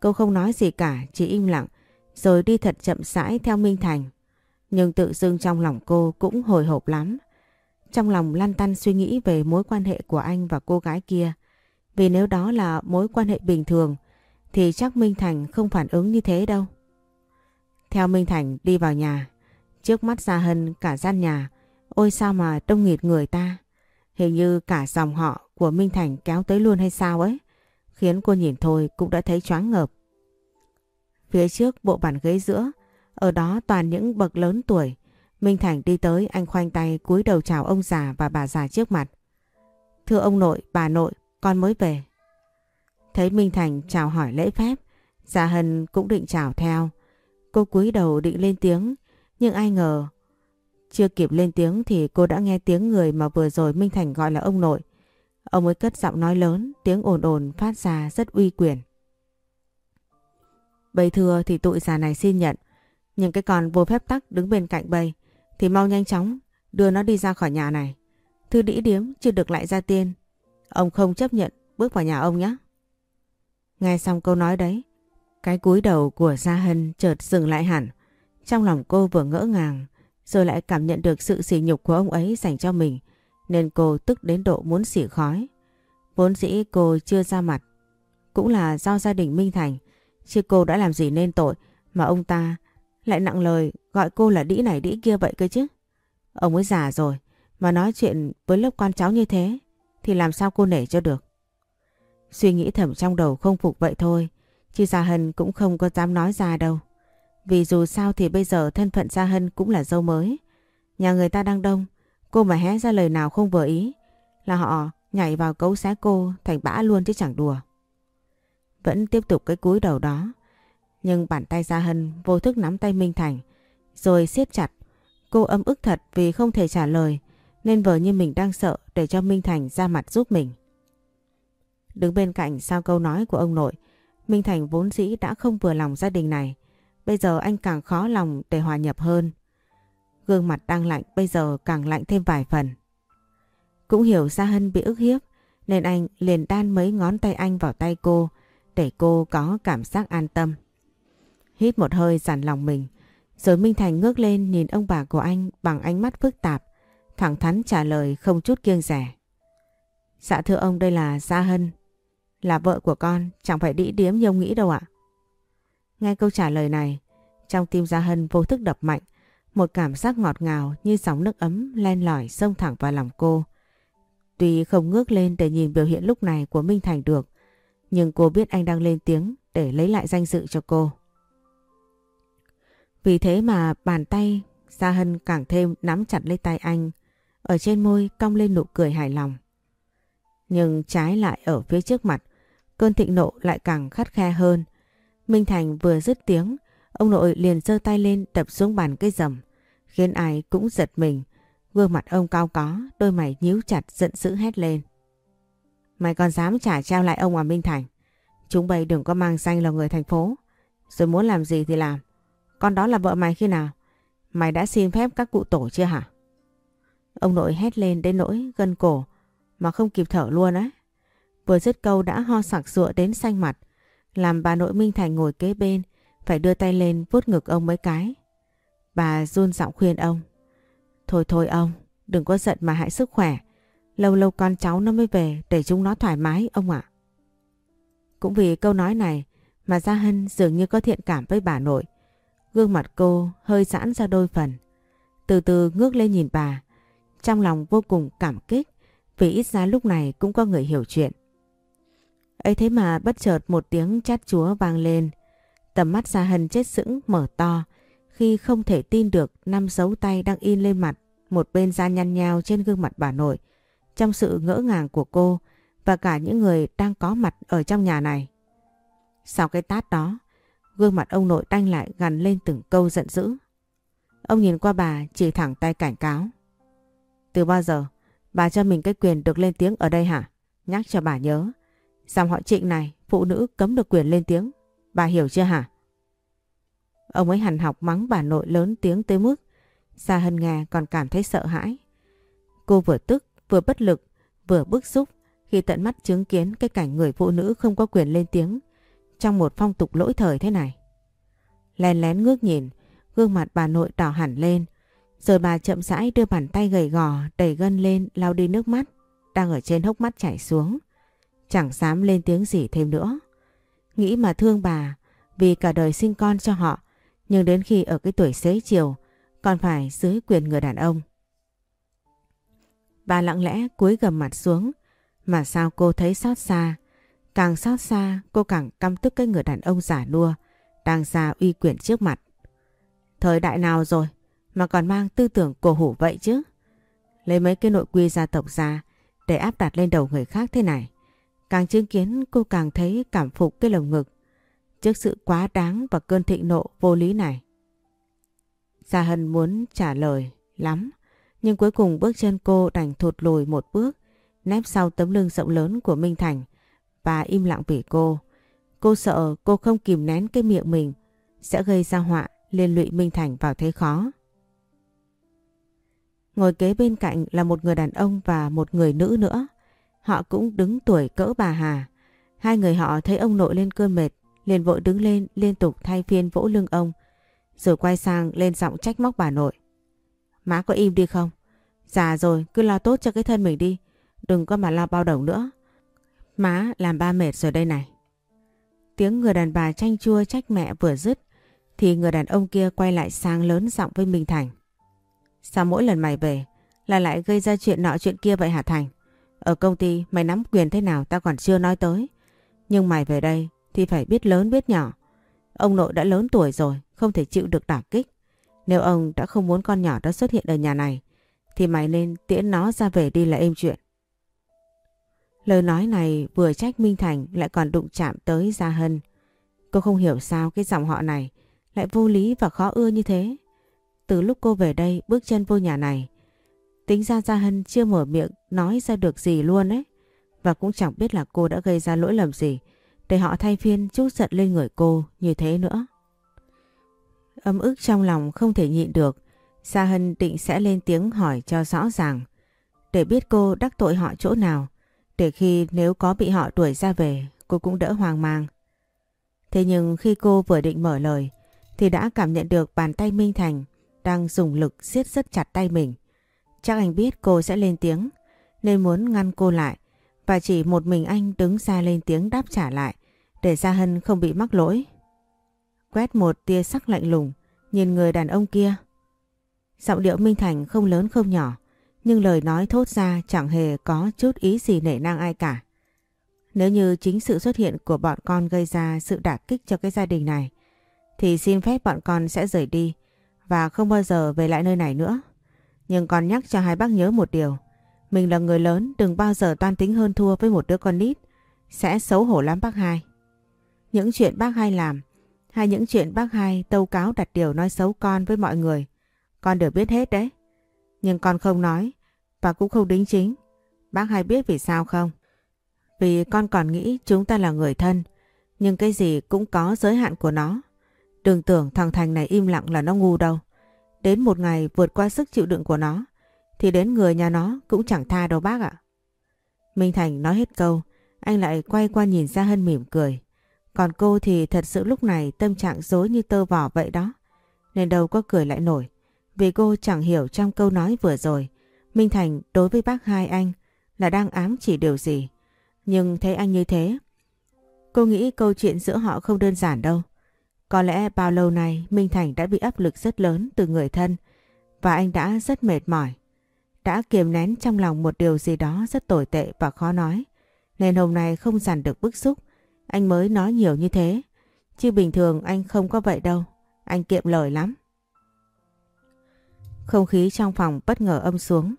Cô không nói gì cả, chỉ im lặng, rồi đi thật chậm rãi theo Minh Thành. Nhưng tự dưng trong lòng cô cũng hồi hộp lắm. Trong lòng lăn tăn suy nghĩ về mối quan hệ của anh và cô gái kia. Vì nếu đó là mối quan hệ bình thường thì chắc Minh Thành không phản ứng như thế đâu. Theo Minh Thành đi vào nhà, trước mắt Gia Hân cả gian nhà, ôi sao mà đông nghịt người ta. Hình như cả dòng họ của Minh Thành kéo tới luôn hay sao ấy, khiến cô nhìn thôi cũng đã thấy choáng ngợp. Phía trước bộ bàn ghế giữa, ở đó toàn những bậc lớn tuổi, Minh Thành đi tới anh khoanh tay cúi đầu chào ông già và bà già trước mặt. Thưa ông nội, bà nội, con mới về. Thấy Minh Thành chào hỏi lễ phép, Gia Hân cũng định chào theo. Cô cúi đầu định lên tiếng, nhưng ai ngờ chưa kịp lên tiếng thì cô đã nghe tiếng người mà vừa rồi Minh Thành gọi là ông nội. Ông ấy cất giọng nói lớn, tiếng ồn ồn phát ra rất uy quyền. Bầy thưa thì tụi già này xin nhận, nhưng cái con vô phép tắc đứng bên cạnh bầy thì mau nhanh chóng đưa nó đi ra khỏi nhà này. Thư đĩ điếm chưa được lại ra tiên. Ông không chấp nhận bước vào nhà ông nhé. Nghe xong câu nói đấy, cái cúi đầu của Gia Hân chợt dừng lại hẳn. Trong lòng cô vừa ngỡ ngàng, rồi lại cảm nhận được sự sỉ nhục của ông ấy dành cho mình, nên cô tức đến độ muốn xỉ khói. Vốn dĩ cô chưa ra mặt, cũng là do gia đình Minh Thành, chứ cô đã làm gì nên tội mà ông ta lại nặng lời gọi cô là đĩ này đĩ kia vậy cơ chứ. Ông ấy già rồi, mà nói chuyện với lớp con cháu như thế, thì làm sao cô nể cho được. Suy nghĩ thầm trong đầu không phục vậy thôi, chứ Gia Hân cũng không có dám nói ra đâu. Vì dù sao thì bây giờ thân phận Gia Hân cũng là dâu mới. Nhà người ta đang đông, cô mà hé ra lời nào không vừa ý là họ nhảy vào cấu xé cô thành bã luôn chứ chẳng đùa. Vẫn tiếp tục cái cúi đầu đó. Nhưng bàn tay Gia Hân vô thức nắm tay Minh Thành rồi siết chặt. Cô âm ức thật vì không thể trả lời nên vờ như mình đang sợ để cho Minh Thành ra mặt giúp mình. Đứng bên cạnh sau câu nói của ông nội, Minh Thành vốn dĩ đã không vừa lòng gia đình này. Bây giờ anh càng khó lòng để hòa nhập hơn. Gương mặt đang lạnh bây giờ càng lạnh thêm vài phần. Cũng hiểu Gia Hân bị ức hiếp nên anh liền đan mấy ngón tay anh vào tay cô để cô có cảm giác an tâm. Hít một hơi dằn lòng mình rồi Minh Thành ngước lên nhìn ông bà của anh bằng ánh mắt phức tạp thẳng thắn trả lời không chút kiêng rẻ. Dạ thưa ông đây là Gia Hân là vợ của con chẳng phải đĩ điếm như ông nghĩ đâu ạ. Nghe câu trả lời này trong tim Gia Hân vô thức đập mạnh một cảm giác ngọt ngào như sóng nước ấm len lỏi xông thẳng vào lòng cô. Tuy không ngước lên để nhìn biểu hiện lúc này của Minh Thành được, nhưng cô biết anh đang lên tiếng để lấy lại danh dự cho cô. Vì thế mà bàn tay Gia Hân càng thêm nắm chặt lấy tay anh, ở trên môi cong lên nụ cười hài lòng. Nhưng trái lại ở phía trước mặt, cơn thịnh nộ lại càng khắt khe hơn. Minh Thành vừa dứt tiếng, ông nội liền giơ tay lên đập xuống bàn cây rầm, khiến ai cũng giật mình. Gương mặt ông cao có, đôi mày nhíu chặt giận dữ hét lên. Mày còn dám trả trao lại ông à Minh Thành? Chúng bay đừng có mang danh là người thành phố. Rồi muốn làm gì thì làm. Con đó là vợ mày khi nào? Mày đã xin phép các cụ tổ chưa hả? Ông nội hét lên đến nỗi gân cổ mà không kịp thở luôn á. Vừa dứt câu đã ho sặc sụa đến xanh mặt. Làm bà nội Minh Thành ngồi kế bên phải đưa tay lên vuốt ngực ông mấy cái. Bà run giọng khuyên ông. Thôi thôi ông, đừng có giận mà hại sức khỏe. Lâu lâu con cháu nó mới về để chúng nó thoải mái ông ạ. Cũng vì câu nói này mà Gia Hân dường như có thiện cảm với bà nội. Gương mặt cô hơi giãn ra đôi phần. Từ từ ngước lên nhìn bà. Trong lòng vô cùng cảm kích vì ít ra lúc này cũng có người hiểu chuyện. ấy thế mà bất chợt một tiếng chát chúa vang lên. Tầm mắt Gia Hân chết sững mở to khi không thể tin được năm dấu tay đang in lên mặt một bên da nhăn nhao trên gương mặt bà nội trong sự ngỡ ngàng của cô và cả những người đang có mặt ở trong nhà này. Sau cái tát đó, gương mặt ông nội đanh lại gằn lên từng câu giận dữ. Ông nhìn qua bà chỉ thẳng tay cảnh cáo. Từ bao giờ bà cho mình cái quyền được lên tiếng ở đây hả? Nhắc cho bà nhớ. Dòng họ trịnh này phụ nữ cấm được quyền lên tiếng. Bà hiểu chưa hả? Ông ấy hằn học mắng bà nội lớn tiếng tới mức xa Hân nghe còn cảm thấy sợ hãi. Cô vừa tức vừa bất lực vừa bức xúc khi tận mắt chứng kiến cái cảnh người phụ nữ không có quyền lên tiếng trong một phong tục lỗi thời thế này. Lén lén ngước nhìn, gương mặt bà nội đỏ hẳn lên, rồi bà chậm rãi đưa bàn tay gầy gò đẩy gân lên lau đi nước mắt đang ở trên hốc mắt chảy xuống. Chẳng dám lên tiếng gì thêm nữa. Nghĩ mà thương bà vì cả đời sinh con cho họ, nhưng đến khi ở cái tuổi xế chiều còn phải dưới quyền người đàn ông. Bà lặng lẽ cúi gầm mặt xuống, mà sao cô thấy xót xa. Càng xót xa, cô càng căm tức cái người đàn ông giả nua, đang ra uy quyền trước mặt. Thời đại nào rồi mà còn mang tư tưởng cổ hủ vậy chứ? Lấy mấy cái nội quy gia tộc ra để áp đặt lên đầu người khác thế này. Càng chứng kiến cô càng thấy cảm phục cái lồng ngực trước sự quá đáng và cơn thịnh nộ vô lý này. Gia Hân muốn trả lời lắm, nhưng cuối cùng bước chân cô đành thụt lùi một bước, nép sau tấm lưng rộng lớn của Minh Thành và im lặng vì cô. Cô sợ cô không kìm nén cái miệng mình sẽ gây ra họa liên lụy Minh Thành vào thế khó. Ngồi kế bên cạnh là một người đàn ông và một người nữ nữa. Họ cũng đứng tuổi cỡ bà Hà. Hai người họ thấy ông nội lên cơn mệt, liền vội đứng lên liên tục thay phiên vỗ lưng ông, rồi quay sang lên giọng trách móc bà nội. Má có im đi không? Già rồi cứ lo tốt cho cái thân mình đi, đừng có mà lo bao đầu nữa. Má làm ba mệt rồi đây này. Tiếng người đàn bà tranh chua trách mẹ vừa dứt thì người đàn ông kia quay lại sang lớn giọng với Minh Thành. Sao mỗi lần mày về là lại gây ra chuyện nọ chuyện kia vậy hả Thành? Ở công ty mày nắm quyền thế nào tao còn chưa nói tới. Nhưng mày về đây thì phải biết lớn biết nhỏ. Ông nội đã lớn tuổi rồi, không thể chịu được đả kích. Nếu ông đã không muốn con nhỏ đó xuất hiện ở nhà này, thì mày nên tiễn nó ra về đi là êm chuyện. Lời nói này vừa trách Minh Thành lại còn đụng chạm tới Gia Hân. Cô không hiểu sao cái dòng họ này lại vô lý và khó ưa như thế. Từ lúc cô về đây bước chân vô nhà này, tính ra Gia Hân chưa mở miệng nói ra được gì luôn ấy. Và cũng chẳng biết là cô đã gây ra lỗi lầm gì để họ thay phiên chút giận lên người cô như thế nữa. Âm ức trong lòng không thể nhịn được, gia Hân định sẽ lên tiếng hỏi cho rõ ràng, để biết cô đắc tội họ chỗ nào, để khi nếu có bị họ đuổi ra về, cô cũng đỡ hoang mang. Thế nhưng khi cô vừa định mở lời, thì đã cảm nhận được bàn tay Minh Thành đang dùng lực siết rất chặt tay mình. Chắc anh biết cô sẽ lên tiếng, nên muốn ngăn cô lại, và chỉ một mình anh đứng ra lên tiếng đáp trả lại, để Gia Hân không bị mắc lỗi. Quét một tia sắc lạnh lùng, nhìn người đàn ông kia. Giọng điệu Minh Thành không lớn không nhỏ, nhưng lời nói thốt ra chẳng hề có chút ý gì nể nang ai cả. Nếu như chính sự xuất hiện của bọn con gây ra sự đả kích cho cái gia đình này, thì xin phép bọn con sẽ rời đi và không bao giờ về lại nơi này nữa. Nhưng con nhắc cho hai bác nhớ một điều, mình là người lớn đừng bao giờ toan tính hơn thua với một đứa con nít, sẽ xấu hổ lắm bác hai. Những chuyện bác hai làm hay những chuyện bác hai tâu cáo đặt điều nói xấu con với mọi người Con đều biết hết đấy. Nhưng con không nói và cũng không đính chính. Bác hai biết vì sao không? Vì con còn nghĩ chúng ta là người thân. Nhưng cái gì cũng có giới hạn của nó. Đừng tưởng thằng Thành này im lặng là nó ngu đâu. Đến một ngày vượt qua sức chịu đựng của nó thì đến người nhà nó cũng chẳng tha đâu bác ạ. Minh Thành nói hết câu, anh lại quay qua nhìn ra Hân mỉm cười. Còn cô thì thật sự lúc này tâm trạng dối như tơ vỏ vậy đó. Nên đâu có cười lại nổi. Vì cô chẳng hiểu trong câu nói vừa rồi, Minh Thành đối với bác hai anh là đang ám chỉ điều gì. Nhưng thấy anh như thế, cô nghĩ câu chuyện giữa họ không đơn giản đâu. Có lẽ bao lâu nay Minh Thành đã bị áp lực rất lớn từ người thân và anh đã rất mệt mỏi. Đã kiềm nén trong lòng một điều gì đó rất tồi tệ và khó nói. Nên hôm nay không dằn được bức xúc, anh mới nói nhiều như thế. Chứ bình thường anh không có vậy đâu, anh kiệm lời lắm. Không khí trong phòng bất ngờ âm xuống.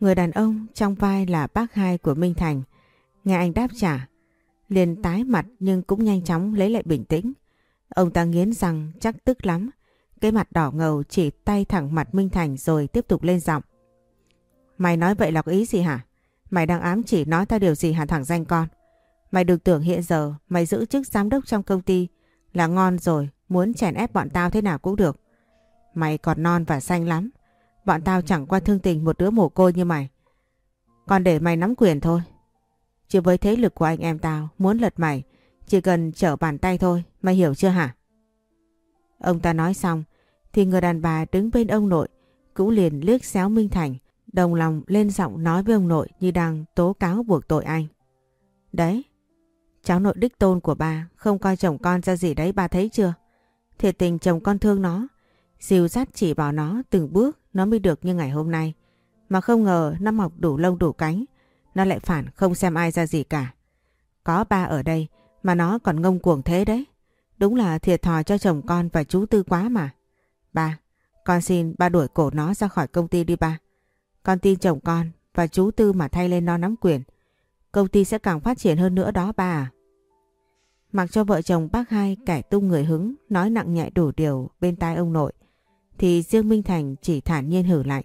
Người đàn ông trong vai là bác hai của Minh Thành. Nghe anh đáp trả, liền tái mặt nhưng cũng nhanh chóng lấy lại bình tĩnh. Ông ta nghiến rằng chắc tức lắm. Cái mặt đỏ ngầu chỉ tay thẳng mặt Minh Thành rồi tiếp tục lên giọng. Mày nói vậy là có ý gì hả? Mày đang ám chỉ nói ta điều gì hả thẳng danh con? Mày đừng tưởng hiện giờ mày giữ chức giám đốc trong công ty là ngon rồi, muốn chèn ép bọn tao thế nào cũng được. Mày còn non và xanh lắm. Bọn tao chẳng qua thương tình một đứa mồ côi như mày. Còn để mày nắm quyền thôi. Chứ với thế lực của anh em tao muốn lật mày chỉ cần trở bàn tay thôi, mày hiểu chưa hả? Ông ta nói xong thì người đàn bà đứng bên ông nội cũng liền liếc xéo Minh Thành đồng lòng lên giọng nói với ông nội như đang tố cáo buộc tội anh. Đấy, cháu nội đích tôn của bà không coi chồng con ra gì đấy bà thấy chưa? Thiệt tình chồng con thương nó, dìu dắt chỉ bảo nó từng bước nó mới được như ngày hôm nay. Mà không ngờ năm học đủ lông đủ cánh, nó lại phản không xem ai ra gì cả. Có ba ở đây mà nó còn ngông cuồng thế đấy. Đúng là thiệt thòi cho chồng con và chú Tư quá mà. Ba, con xin ba đuổi cổ nó ra khỏi công ty đi ba. Con tin chồng con và chú Tư mà thay lên nó nắm quyền. Công ty sẽ càng phát triển hơn nữa đó ba à. Mặc cho vợ chồng bác hai cải tung người hứng nói nặng nhẹ đủ điều bên tai ông nội thì Dương Minh Thành chỉ thản nhiên hử lạnh.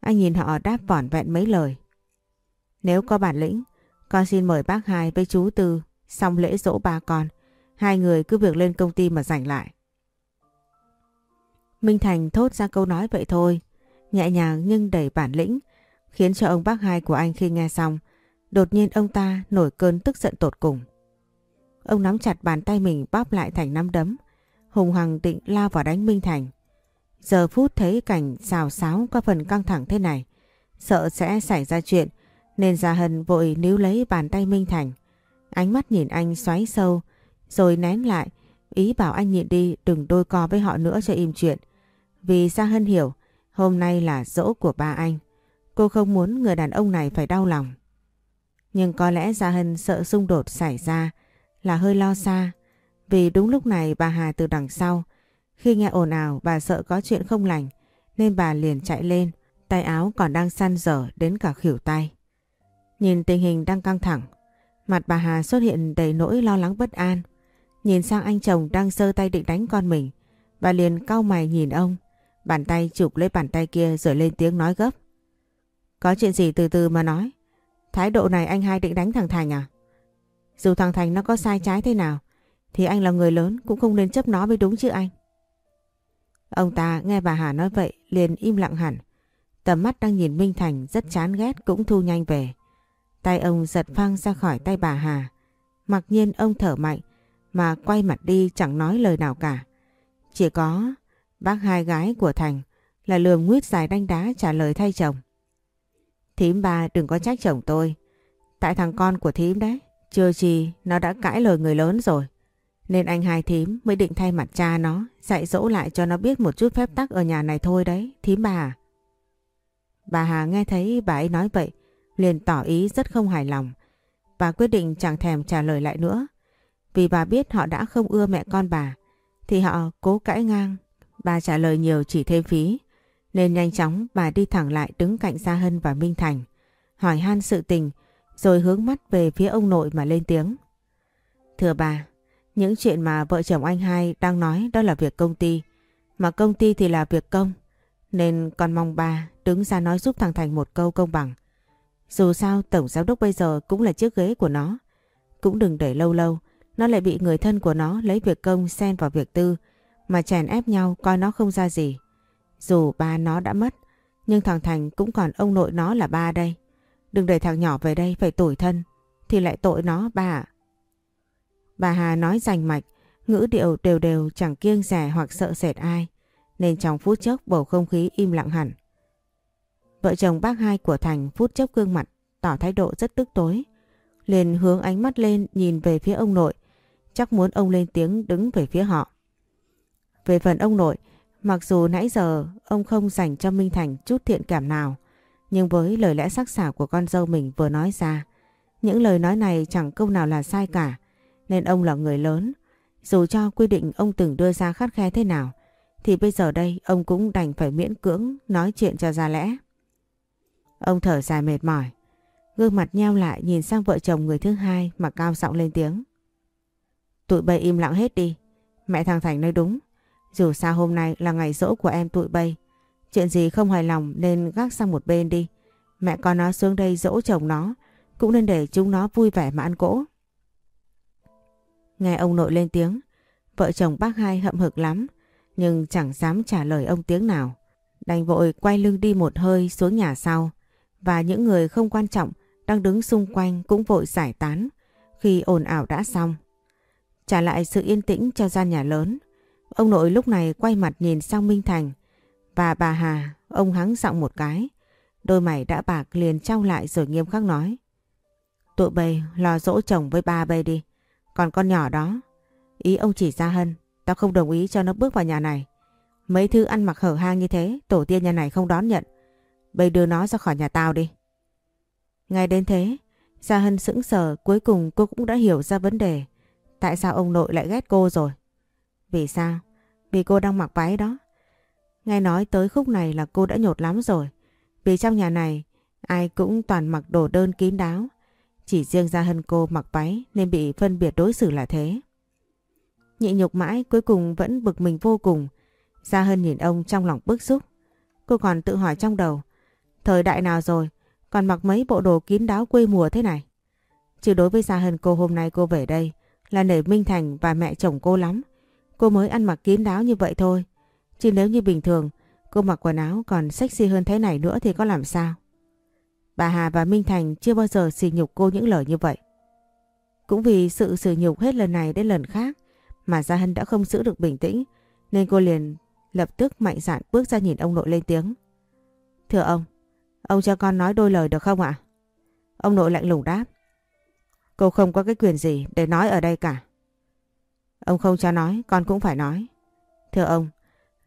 Anh nhìn họ đáp vỏn vẹn mấy lời. Nếu có bản lĩnh, con xin mời bác hai với chú Tư xong lễ dỗ ba con. Hai người cứ việc lên công ty mà giành lại. Minh Thành thốt ra câu nói vậy thôi, nhẹ nhàng nhưng đầy bản lĩnh, khiến cho ông bác hai của anh khi nghe xong, đột nhiên ông ta nổi cơn tức giận tột cùng. Ông nắm chặt bàn tay mình bóp lại thành nắm đấm, hùng hằng định lao vào đánh Minh Thành. Giờ phút thấy cảnh xào xáo có phần căng thẳng thế này, sợ sẽ xảy ra chuyện, nên Gia Hân vội níu lấy bàn tay Minh Thành. Ánh mắt nhìn anh xoáy sâu, rồi nén lại, ý bảo anh nhịn đi đừng đôi co với họ nữa cho im chuyện. Vì Gia Hân hiểu, hôm nay là dỗ của ba anh. Cô không muốn người đàn ông này phải đau lòng. Nhưng có lẽ Gia Hân sợ xung đột xảy ra là hơi lo xa. Vì đúng lúc này bà Hà từ đằng sau, khi nghe ồn ào bà sợ có chuyện không lành, nên bà liền chạy lên, tay áo còn đang săn dở đến cả khỉu tay. Nhìn tình hình đang căng thẳng, mặt bà Hà xuất hiện đầy nỗi lo lắng bất an. Nhìn sang anh chồng đang sơ tay định đánh con mình, bà liền cau mày nhìn ông, bàn tay chụp lấy bàn tay kia rồi lên tiếng nói gấp. Có chuyện gì từ từ mà nói, thái độ này anh hai định đánh thằng Thành à? Dù thằng Thành nó có sai trái thế nào, thì anh là người lớn cũng không nên chấp nó mới đúng chứ anh. Ông ta nghe bà Hà nói vậy liền im lặng hẳn. Tầm mắt đang nhìn Minh Thành rất chán ghét cũng thu nhanh về. Tay ông giật phăng ra khỏi tay bà Hà. Mặc nhiên ông thở mạnh mà quay mặt đi chẳng nói lời nào cả. Chỉ có bác hai gái của Thành là lườm nguyết dài đanh đá trả lời thay chồng. Thím bà đừng có trách chồng tôi. Tại thằng con của thím đấy, chưa chi nó đã cãi lời người lớn rồi. Nên anh hai thím mới định thay mặt cha nó, dạy dỗ lại cho nó biết một chút phép tắc ở nhà này thôi đấy, thím bà. Bà Hà nghe thấy bà ấy nói vậy, liền tỏ ý rất không hài lòng. Bà quyết định chẳng thèm trả lời lại nữa. Vì bà biết họ đã không ưa mẹ con bà, thì họ cố cãi ngang. Bà trả lời nhiều chỉ thêm phí. Nên nhanh chóng bà đi thẳng lại đứng cạnh Gia Hân và Minh Thành. Hỏi han sự tình, rồi hướng mắt về phía ông nội mà lên tiếng. Thưa bà, những chuyện mà vợ chồng anh hai đang nói đó là việc công ty. Mà công ty thì là việc công. Nên con mong bà đứng ra nói giúp thằng Thành một câu công bằng. Dù sao, tổng giám đốc bây giờ cũng là chiếc ghế của nó. Cũng đừng để lâu lâu, nó lại bị người thân của nó lấy việc công xen vào việc tư, mà chèn ép nhau coi nó không ra gì. Dù ba nó đã mất, nhưng thằng Thành cũng còn ông nội nó là ba đây. Đừng để thằng nhỏ về đây phải tủi thân, thì lại tội nó, ba ạ. Bà Hà nói rành mạch, ngữ điệu đều đều chẳng kiêng rẻ hoặc sợ sệt ai, nên trong phút chốc bầu không khí im lặng hẳn. Vợ chồng bác hai của Thành phút chốc gương mặt tỏ thái độ rất tức tối liền hướng ánh mắt lên nhìn về phía ông nội chắc muốn ông lên tiếng đứng về phía họ. Về phần ông nội, mặc dù nãy giờ ông không dành cho Minh Thành chút thiện cảm nào, nhưng với lời lẽ sắc sảo của con dâu mình vừa nói ra, những lời nói này chẳng câu nào là sai cả, nên ông là người lớn. Dù cho quy định ông từng đưa ra khắt khe thế nào, thì bây giờ đây ông cũng đành phải miễn cưỡng nói chuyện cho ra lẽ. Ông thở dài mệt mỏi, gương mặt nheo lại nhìn sang vợ chồng người thứ hai mà cao giọng lên tiếng. Tụi bay im lặng hết đi. Mẹ thằng Thành nói đúng. Dù sao hôm nay là ngày rỗ của em tụi bay. Chuyện gì không hài lòng nên gác sang một bên đi. Mẹ con nó xuống đây dỗ chồng nó. Cũng nên để chúng nó vui vẻ mà ăn cỗ. Nghe ông nội lên tiếng. Vợ chồng bác hai hậm hực lắm. Nhưng chẳng dám trả lời ông tiếng nào. Đành vội quay lưng đi một hơi xuống nhà sau. Và những người không quan trọng đang đứng xung quanh cũng vội giải tán khi ồn ào đã xong. Trả lại sự yên tĩnh cho gian nhà lớn. Ông nội lúc này quay mặt nhìn sang Minh Thành. Và bà Hà, ông hắng giọng một cái. Đôi mày đã bạc liền trao lại rồi nghiêm khắc nói. Tụi bay lo dỗ chồng với ba bay đi. Còn con nhỏ đó, ý ông chỉ ra hân. Tao không đồng ý cho nó bước vào nhà này. Mấy thứ ăn mặc hở hang như thế, tổ tiên nhà này không đón nhận. Bây đưa nó ra khỏi nhà tao đi. Ngay đến thế, Gia Hân sững sờ cuối cùng cô cũng đã hiểu ra vấn đề. Tại sao ông nội lại ghét cô rồi? Vì sao? Vì cô đang mặc váy đó. Nghe nói tới khúc này là cô đã nhột lắm rồi. Vì trong nhà này ai cũng toàn mặc đồ đơn kín đáo. Chỉ riêng Gia Hân cô mặc váy nên bị phân biệt đối xử là thế. Nhị nhục mãi cuối cùng vẫn bực mình vô cùng. Gia Hân nhìn ông trong lòng bức xúc. Cô còn tự hỏi trong đầu. Thời đại nào rồi còn mặc mấy bộ đồ kín đáo quê mùa thế này? Chứ đối với Gia Hân cô hôm nay cô về đây là nể Minh Thành và mẹ chồng cô lắm. Cô mới ăn mặc kín đáo như vậy thôi. Chứ nếu như bình thường cô mặc quần áo còn sexy hơn thế này nữa thì có làm sao? Bà Hà và Minh Thành chưa bao giờ xì nhục cô những lời như vậy. Cũng vì sự sỉ nhục hết lần này đến lần khác mà Gia Hân đã không giữ được bình tĩnh nên cô liền lập tức mạnh dạn bước ra nhìn ông nội lên tiếng. Thưa ông, ông cho con nói đôi lời được không ạ? Ông nội lạnh lùng đáp. Cô không có cái quyền gì để nói ở đây cả. Ông không cho nói, con cũng phải nói. Thưa ông,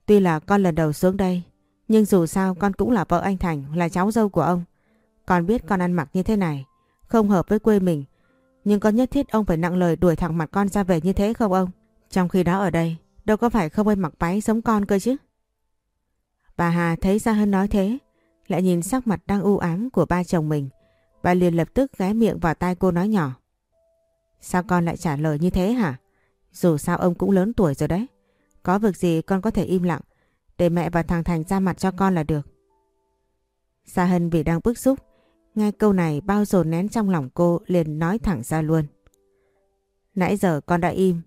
tuy là con lần đầu xuống đây, nhưng dù sao con cũng là vợ anh Thành, là cháu dâu của ông. Con biết con ăn mặc như thế này, không hợp với quê mình. Nhưng con nhất thiết ông phải nặng lời đuổi thẳng mặt con ra về như thế không ông? Trong khi đó ở đây, đâu có phải không ai mặc váy giống con cơ chứ? Bà Hà thấy Gia Hân nói thế, lại nhìn sắc mặt đang u ám của ba chồng mình. Bà liền lập tức ghé miệng vào tai cô nói nhỏ. Sao con lại trả lời như thế hả? Dù sao ông cũng lớn tuổi rồi đấy. Có việc gì con có thể im lặng. Để mẹ và thằng Thành ra mặt cho con là được. Sa Hân vì đang bức xúc. Nghe câu này bao dồn nén trong lòng cô, liền nói thẳng ra luôn. Nãy giờ con đã im.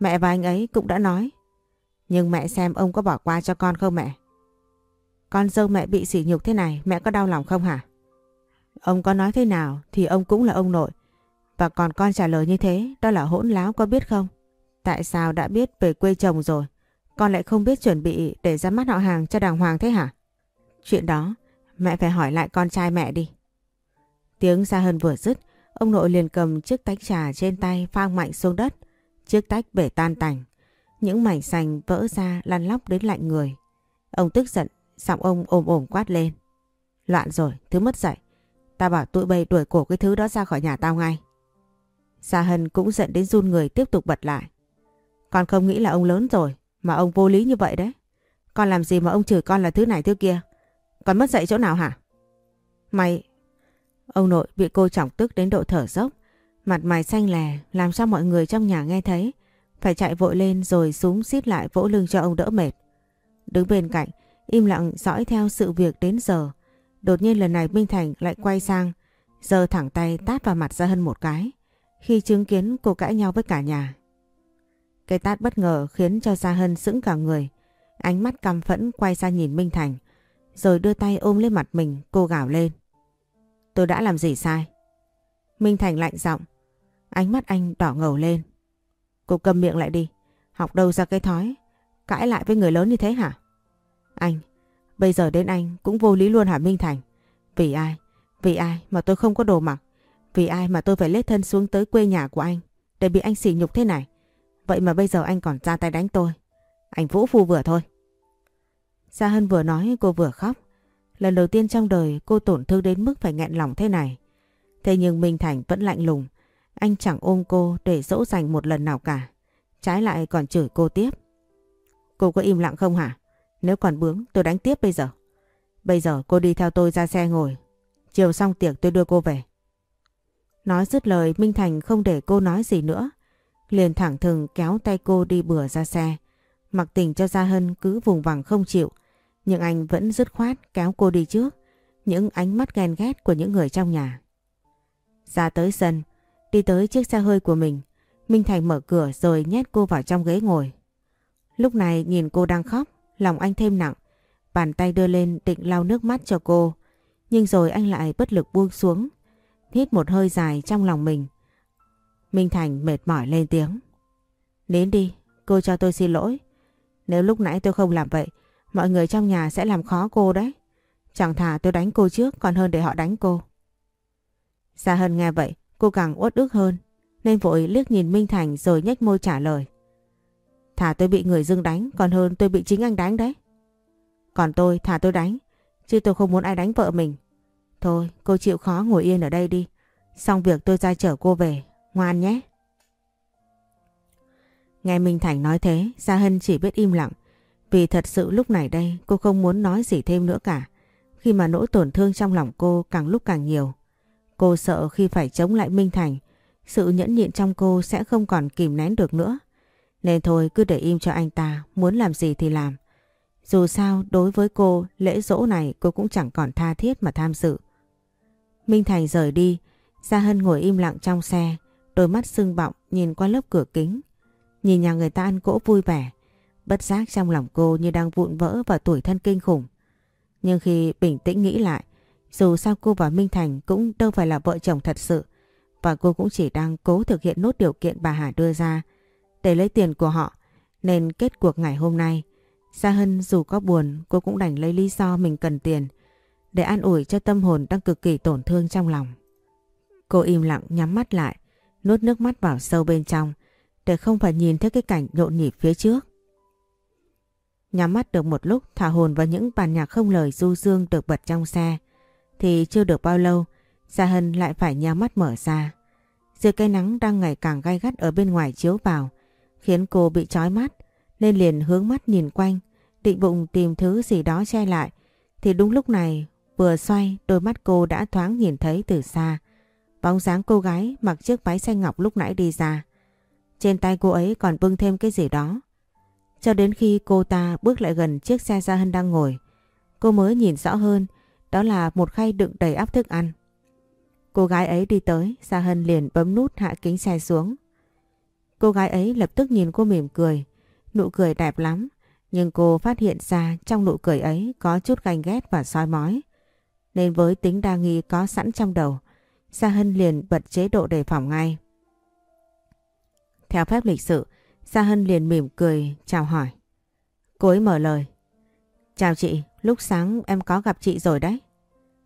Mẹ và anh ấy cũng đã nói. Nhưng mẹ xem ông có bỏ qua cho con không mẹ? Con dâu mẹ bị sỉ nhục thế này mẹ có đau lòng không hả? Ông có nói thế nào thì ông cũng là ông nội. Và còn con trả lời như thế đó là hỗn láo có biết không? Tại sao đã biết về quê chồng rồi con lại không biết chuẩn bị để ra mắt họ hàng cho đàng hoàng thế hả? Chuyện đó mẹ phải hỏi lại con trai mẹ đi. Tiếng Gia Hân vừa dứt ông nội liền cầm chiếc tách trà trên tay phang mạnh xuống đất. Chiếc tách bể tan tành. Những mảnh sành vỡ ra lăn lóc đến lạnh người. Ông tức giận, giọng ông ôm ồm quát lên. Loạn rồi, thứ mất dạy. ta bảo tụi bay đuổi cổ cái thứ đó ra khỏi nhà tao ngay. Sa Hân cũng giận đến run người tiếp tục bật lại. Con không nghĩ là ông lớn rồi mà ông vô lý như vậy đấy. Con làm gì mà ông chửi con là thứ này thứ kia. Con mất dạy chỗ nào hả? Mày... Ông nội bị cô chọc tức đến độ thở dốc. Mặt mày xanh lè làm sao mọi người trong nhà nghe thấy. Phải chạy vội lên rồi súng xít lại vỗ lưng cho ông đỡ mệt. Đứng bên cạnh im lặng dõi theo sự việc đến giờ. Đột nhiên lần này Minh Thành lại quay sang, giơ thẳng tay tát vào mặt Gia Hân một cái, khi chứng kiến cô cãi nhau với cả nhà. Cái tát bất ngờ khiến cho Gia Hân sững cả người, ánh mắt căm phẫn quay ra nhìn Minh Thành, rồi đưa tay ôm lên mặt mình, cô gào lên. Tôi đã làm gì sai? Minh Thành lạnh giọng, ánh mắt anh đỏ ngầu lên. Cô cầm miệng lại đi, học đâu ra cái thói, cãi lại với người lớn như thế hả? Anh, bây giờ đến anh cũng vô lý luôn hả Minh Thành? Vì ai? Vì ai mà tôi không có đồ mặc? Vì ai mà tôi phải lết thân xuống tới quê nhà của anh để bị anh sỉ nhục thế này? Vậy mà bây giờ anh còn ra tay đánh tôi. Anh Vũ Phu vừa thôi. Gia Hân vừa nói cô vừa khóc. Lần đầu tiên trong đời cô tổn thương đến mức phải nghẹn lòng thế này. Thế nhưng Minh Thành vẫn lạnh lùng. Anh chẳng ôm cô để dỗ dành một lần nào cả. Trái lại còn chửi cô tiếp. Cô có im lặng không hả? Nếu còn bướng tôi đánh tiếp bây giờ. Bây giờ cô đi theo tôi ra xe ngồi. Chiều xong tiệc tôi đưa cô về. Nói dứt lời Minh Thành không để cô nói gì nữa. Liền thẳng thừng kéo tay cô đi bừa ra xe. Mặc tình cho Gia Hân cứ vùng vằng không chịu. Nhưng anh vẫn dứt khoát kéo cô đi trước. Những ánh mắt ghen ghét của những người trong nhà. Ra tới sân, đi tới chiếc xe hơi của mình. Minh Thành mở cửa rồi nhét cô vào trong ghế ngồi. Lúc này nhìn cô đang khóc, lòng anh thêm nặng. Bàn tay đưa lên định lau nước mắt cho cô. Nhưng rồi anh lại bất lực buông xuống. Hít một hơi dài trong lòng mình. Minh Thành mệt mỏi lên tiếng. Đến đi, cô cho tôi xin lỗi. Nếu lúc nãy tôi không làm vậy, mọi người trong nhà sẽ làm khó cô đấy. Chẳng thà tôi đánh cô trước còn hơn để họ đánh cô. Gia Hân nghe vậy, cô càng uất ức hơn, nên vội liếc nhìn Minh Thành rồi nhếch môi trả lời. Thả tôi bị người dưng đánh còn hơn tôi bị chính anh đánh đấy. Còn tôi thả tôi đánh, chứ tôi không muốn ai đánh vợ mình. Thôi cô chịu khó ngồi yên ở đây đi. Xong việc tôi ra chở cô về, ngoan nhé. Nghe Minh Thành nói thế, Gia Hân chỉ biết im lặng. Vì thật sự lúc này đây cô không muốn nói gì thêm nữa cả. Khi mà nỗi tổn thương trong lòng cô càng lúc càng nhiều. Cô sợ khi phải chống lại Minh Thành, sự nhẫn nhịn trong cô sẽ không còn kìm nén được nữa. Nên thôi cứ để im cho anh ta, muốn làm gì thì làm. Dù sao đối với cô, lễ dỗ này cô cũng chẳng còn tha thiết mà tham dự. Minh Thành rời đi, Gia Hân ngồi im lặng trong xe, đôi mắt sưng bọng nhìn qua lớp cửa kính. Nhìn nhà người ta ăn cỗ vui vẻ, bất giác trong lòng cô như đang vụn vỡ và tuổi thân kinh khủng. Nhưng khi bình tĩnh nghĩ lại, dù sao cô và Minh Thành cũng đâu phải là vợ chồng thật sự, và cô cũng chỉ đang cố thực hiện nốt điều kiện bà Hà đưa ra để lấy tiền của họ, nên kết cuộc ngày hôm nay, Gia Hân dù có buồn cô cũng đành lấy lý do mình cần tiền để an ủi cho tâm hồn đang cực kỳ tổn thương trong lòng. Cô im lặng nhắm mắt lại, nuốt nước mắt vào sâu bên trong để không phải nhìn thấy cái cảnh nhộn nhịp phía trước. Nhắm mắt được một lúc thả hồn vào những bản nhạc không lời du dương được bật trong xe thì chưa được bao lâu Gia Hân lại phải nhắm mắt mở ra. Dưới cây nắng đang ngày càng gai gắt ở bên ngoài chiếu vào khiến cô bị chói mắt nên liền hướng mắt nhìn quanh định bụng tìm thứ gì đó che lại thì đúng lúc này vừa xoay đôi mắt cô đã thoáng nhìn thấy từ xa bóng dáng cô gái mặc chiếc váy xanh ngọc lúc nãy đi ra. Trên tay cô ấy còn bưng thêm cái gì đó. Cho đến khi cô ta bước lại gần chiếc xe Gia Hân đang ngồi, cô mới nhìn rõ hơn đó là một khay đựng đầy áp thức ăn. Cô gái ấy đi tới, Gia Hân liền bấm nút hạ kính xe xuống. Cô gái ấy lập tức nhìn cô mỉm cười, nụ cười đẹp lắm, nhưng cô phát hiện ra trong nụ cười ấy có chút ganh ghét và soi mói. Nên với tính đa nghi có sẵn trong đầu, Gia Hân liền bật chế độ đề phòng ngay. Theo phép lịch sự, Gia Hân liền mỉm cười chào hỏi. Cô ấy mở lời. Chào chị, lúc sáng em có gặp chị rồi đấy.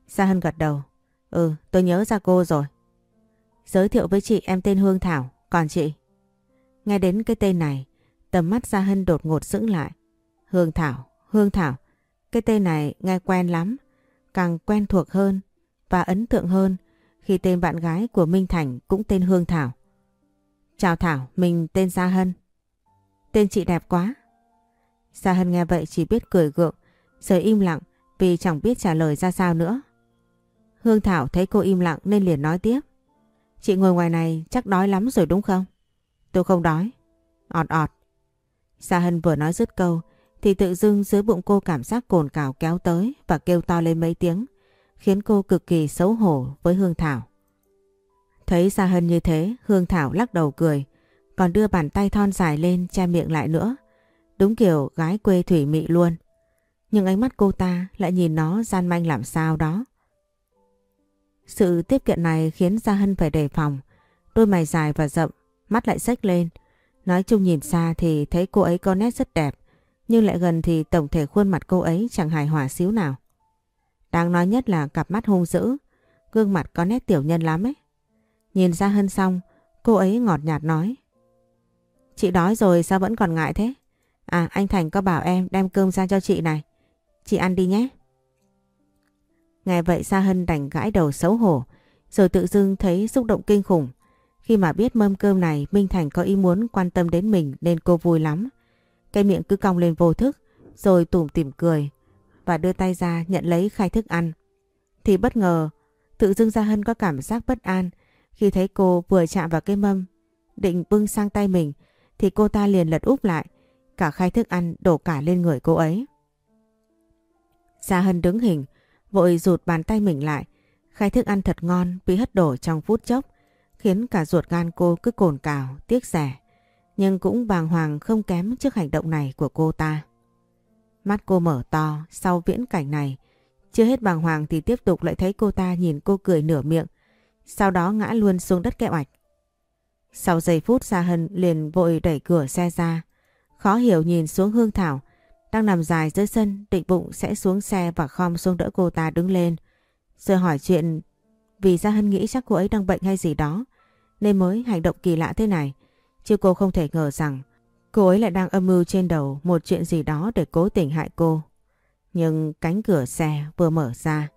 Gia Hân gật đầu. Ừ, tôi nhớ ra cô rồi. Giới thiệu với chị em tên Hương Thảo, còn chị? Nghe đến cái tên này, tầm mắt Gia Hân đột ngột sững lại. Hương Thảo, Hương Thảo, cái tên này nghe quen lắm, càng quen thuộc hơn và ấn tượng hơn khi tên bạn gái của Minh Thành cũng tên Hương Thảo. Chào Thảo, mình tên Gia Hân. Tên chị đẹp quá. Gia Hân nghe vậy chỉ biết cười gượng, rồi im lặng vì chẳng biết trả lời ra sao nữa. Hương Thảo thấy cô im lặng nên liền nói tiếp. Chị ngồi ngoài này chắc đói lắm rồi đúng không? Tôi không đói. ọt ọt. sa Hân vừa nói dứt câu thì tự dưng dưới bụng cô cảm giác cồn cào kéo tới và kêu to lên mấy tiếng, khiến cô cực kỳ xấu hổ với Hương Thảo. Thấy sa Hân như thế, Hương Thảo lắc đầu cười, còn đưa bàn tay thon dài lên che miệng lại nữa. Đúng kiểu gái quê thủy mị luôn. Nhưng ánh mắt cô ta lại nhìn nó gian manh làm sao đó. Sự tiếp kiện này khiến Gia Hân phải đề phòng. Đôi mày dài và rậm, mắt lại xếch lên. Nói chung nhìn xa thì thấy cô ấy có nét rất đẹp. Nhưng lại gần thì tổng thể khuôn mặt cô ấy chẳng hài hòa xíu nào. Đáng nói nhất là cặp mắt hung dữ, gương mặt có nét tiểu nhân lắm ấy. Nhìn ra hơn xong, cô ấy ngọt nhạt nói. Chị đói rồi sao vẫn còn ngại thế? À anh Thành có bảo em đem cơm ra cho chị này. Chị ăn đi nhé. Nghe vậy Sa Hân đành gãi đầu xấu hổ, rồi tự dưng thấy xúc động kinh khủng. Khi mà biết mâm cơm này Minh Thành có ý muốn quan tâm đến mình nên cô vui lắm. Cái miệng cứ cong lên vô thức, rồi tủm tỉm cười và đưa tay ra nhận lấy khai thức ăn. Thì bất ngờ, tự dưng Gia Hân có cảm giác bất an khi thấy cô vừa chạm vào cái mâm, định bưng sang tay mình thì cô ta liền lật úp lại, cả khai thức ăn đổ cả lên người cô ấy. Gia Hân đứng hình, vội rụt bàn tay mình lại. Khai thức ăn thật ngon bị hất đổ trong phút chốc, khiến cả ruột gan cô cứ cồn cào, tiếc rẻ. Nhưng cũng bàng hoàng không kém trước hành động này của cô ta. Mắt cô mở to sau viễn cảnh này. Chưa hết bàng hoàng thì tiếp tục lại thấy cô ta nhìn cô cười nửa miệng. Sau đó ngã luôn xuống đất kẹo ạch. Sau giây phút Gia Hân liền vội đẩy cửa xe ra. Khó hiểu nhìn xuống Hương Thảo đang nằm dài dưới sân định bụng sẽ xuống xe và khom xuống đỡ cô ta đứng lên. Rồi hỏi chuyện vì Gia Hân nghĩ chắc cô ấy đang bệnh hay gì đó nên mới hành động kỳ lạ thế này. Chứ cô không thể ngờ rằng cô ấy lại đang âm mưu trên đầu một chuyện gì đó để cố tình hại cô. Nhưng cánh cửa xe vừa mở ra.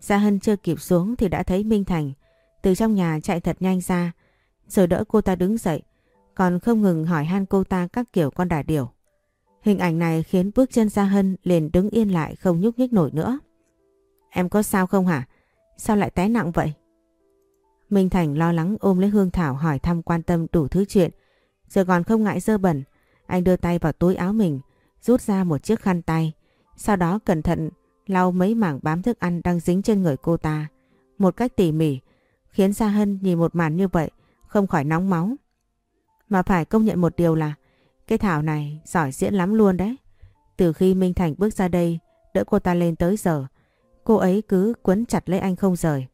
Gia Hân chưa kịp xuống thì đã thấy Minh Thành từ trong nhà chạy thật nhanh ra rồi đỡ cô ta đứng dậy, còn không ngừng hỏi han cô ta các kiểu con đà điểu. Hình ảnh này khiến bước chân Gia Hân liền đứng yên lại không nhúc nhích nổi nữa. Em có sao không hả? Sao lại té nặng vậy? Minh Thành lo lắng ôm lấy Hương Thảo hỏi thăm quan tâm đủ thứ chuyện. Giờ còn không ngại dơ bẩn. Anh đưa tay vào túi áo mình, rút ra một chiếc khăn tay. Sau đó cẩn thận lau mấy mảng bám thức ăn đang dính trên người cô ta. Một cách tỉ mỉ, khiến Sa Hân nhìn một màn như vậy không khỏi nóng máu. Mà phải công nhận một điều là cái Thảo này giỏi diễn lắm luôn đấy. Từ khi Minh Thành bước ra đây, đỡ cô ta lên tới giờ, cô ấy cứ quấn chặt lấy anh không rời.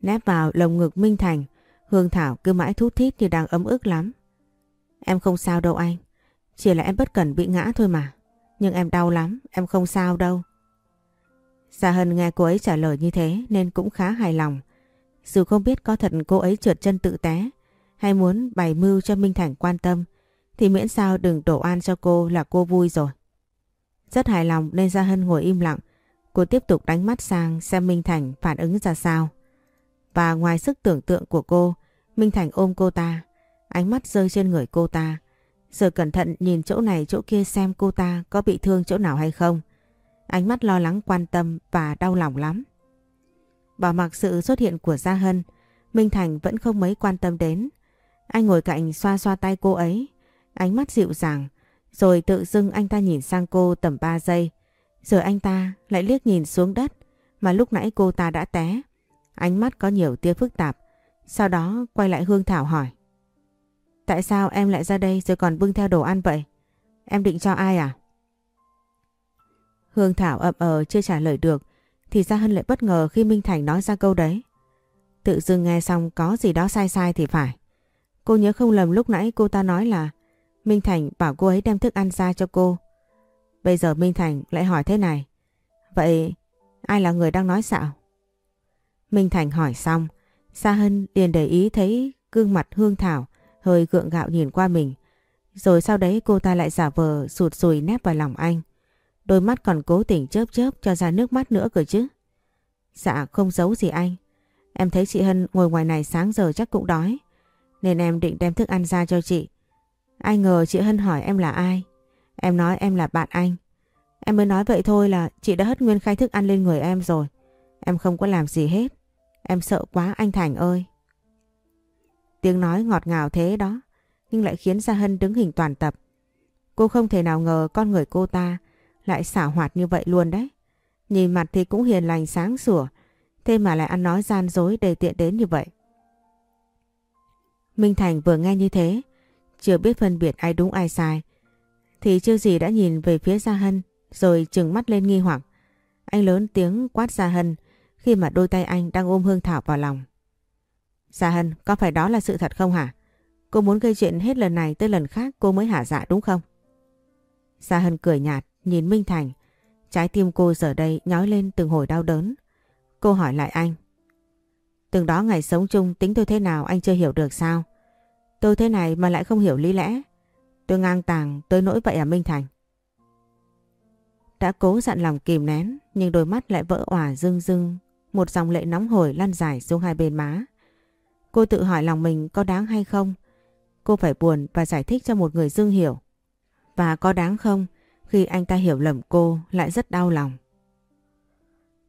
Nép vào lồng ngực Minh Thành, Hương Thảo cứ mãi thút thít như đang ấm ức lắm. Em không sao đâu anh, chỉ là em bất cẩn bị ngã thôi mà. Nhưng em đau lắm, em không sao đâu. Gia Hân nghe cô ấy trả lời như thế nên cũng khá hài lòng. Dù không biết có thật cô ấy trượt chân tự té hay muốn bày mưu cho Minh Thành quan tâm thì miễn sao đừng đổ an cho cô là cô vui rồi. Rất hài lòng nên Gia Hân ngồi im lặng. Cô tiếp tục đánh mắt sang xem Minh Thành phản ứng ra sao. Và ngoài sức tưởng tượng của cô, Minh Thành ôm cô ta, ánh mắt rơi trên người cô ta. Rồi cẩn thận nhìn chỗ này chỗ kia xem cô ta có bị thương chỗ nào hay không. Ánh mắt lo lắng quan tâm và đau lòng lắm. Bỏ mặc sự xuất hiện của Gia Hân, Minh Thành vẫn không mấy quan tâm đến. Anh ngồi cạnh xoa xoa tay cô ấy, ánh mắt dịu dàng, rồi tự dưng anh ta nhìn sang cô tầm 3 giây, rồi anh ta lại liếc nhìn xuống đất mà lúc nãy cô ta đã té. Ánh mắt có nhiều tia phức tạp, sau đó quay lại Hương Thảo hỏi. Tại sao em lại ra đây rồi còn bưng theo đồ ăn vậy? Em định cho ai à? Hương Thảo ậm ờ chưa trả lời được thì Gia Hân lại bất ngờ khi Minh Thành nói ra câu đấy. Tự dưng nghe xong có gì đó sai sai thì phải. Cô nhớ không lầm lúc nãy cô ta nói là Minh Thành bảo cô ấy đem thức ăn ra cho cô. Bây giờ Minh Thành lại hỏi thế này. Vậy ai là người đang nói xạo? Minh Thành hỏi xong, Sa Hân liền để ý thấy gương mặt Hương Thảo hơi gượng gạo nhìn qua mình. Rồi sau đấy cô ta lại giả vờ sụt sùi nép vào lòng anh. Đôi mắt còn cố tình chớp chớp cho ra nước mắt nữa cơ chứ. Dạ không giấu gì anh. Em thấy chị Hân ngồi ngoài này sáng giờ chắc cũng đói. Nên em định đem thức ăn ra cho chị. Ai ngờ chị Hân hỏi em là ai. Em nói em là bạn anh. Em mới nói vậy thôi là chị đã hất nguyên khai thức ăn lên người em rồi. Em không có làm gì hết. Em sợ quá anh Thành ơi. Tiếng nói ngọt ngào thế đó. Nhưng lại khiến Gia Hân đứng hình toàn tập. Cô không thể nào ngờ con người cô ta lại xảo hoạt như vậy luôn đấy. Nhìn mặt thì cũng hiền lành sáng sủa, thế mà lại ăn nói gian dối để tiện đến như vậy. Minh Thành vừa nghe như thế, chưa biết phân biệt ai đúng ai sai, thì chưa gì đã nhìn về phía Gia Hân rồi trừng mắt lên nghi hoặc. Anh lớn tiếng quát Gia Hân khi mà đôi tay anh đang ôm Hương Thảo vào lòng. Gia Hân, có phải đó là sự thật không hả? Cô muốn gây chuyện hết lần này tới lần khác cô mới hả dạ đúng không? Gia Hân cười nhạt, nhìn Minh Thành. Trái tim cô giờ đây nhói lên từng hồi đau đớn. Cô hỏi lại anh. Từng đó ngày sống chung tính tôi thế nào anh chưa hiểu được sao? Tôi thế này mà lại không hiểu lý lẽ. Tôi ngang tàng tới nỗi vậy à Minh Thành? Đã cố dặn lòng kìm nén, nhưng đôi mắt lại vỡ òa rưng rưng. Một dòng lệ nóng hổi lăn dài xuống hai bên má. Cô tự hỏi lòng mình có đáng hay không? Cô phải buồn và giải thích cho một người dưng hiểu. Và có đáng không khi anh ta hiểu lầm cô lại rất đau lòng.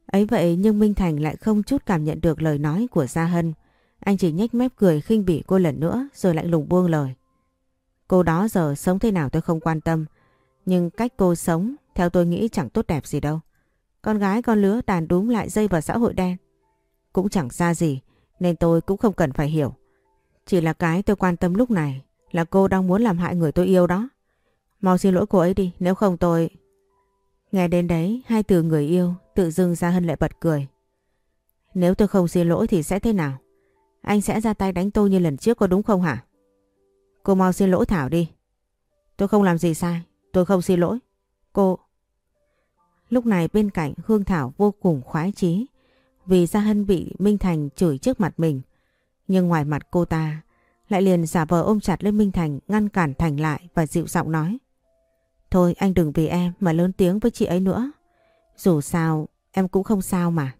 Ấy vậy nhưng Minh Thành lại không chút cảm nhận được lời nói của Gia Hân. Anh chỉ nhếch mép cười khinh bỉ cô lần nữa rồi lại lùng buông lời. Cô đó giờ sống thế nào tôi không quan tâm. Nhưng cách cô sống, theo tôi nghĩ chẳng tốt đẹp gì đâu. Con gái, con lứa đàn đúng lại dây vào xã hội đen. Cũng chẳng xa gì, nên tôi cũng không cần phải hiểu. Chỉ là cái tôi quan tâm lúc này là cô đang muốn làm hại người tôi yêu đó. Mau xin lỗi cô ấy đi, nếu không tôi... Nghe đến đấy, hai từ người yêu tự dưng ra Hân lại bật cười. Nếu tôi không xin lỗi thì sẽ thế nào? Anh sẽ ra tay đánh tôi như lần trước có đúng không hả? Cô mau xin lỗi Thảo đi. Tôi không làm gì sai. Tôi không xin lỗi. Cô... Lúc này bên cạnh Hương Thảo vô cùng khoái chí, vì Gia Hân bị Minh Thành chửi trước mặt mình. Nhưng ngoài mặt cô ta, lại liền giả vờ ôm chặt lên Minh Thành, ngăn cản Thành lại và dịu giọng nói. Thôi, anh đừng vì em mà lớn tiếng với chị ấy nữa. Dù sao, em cũng không sao mà.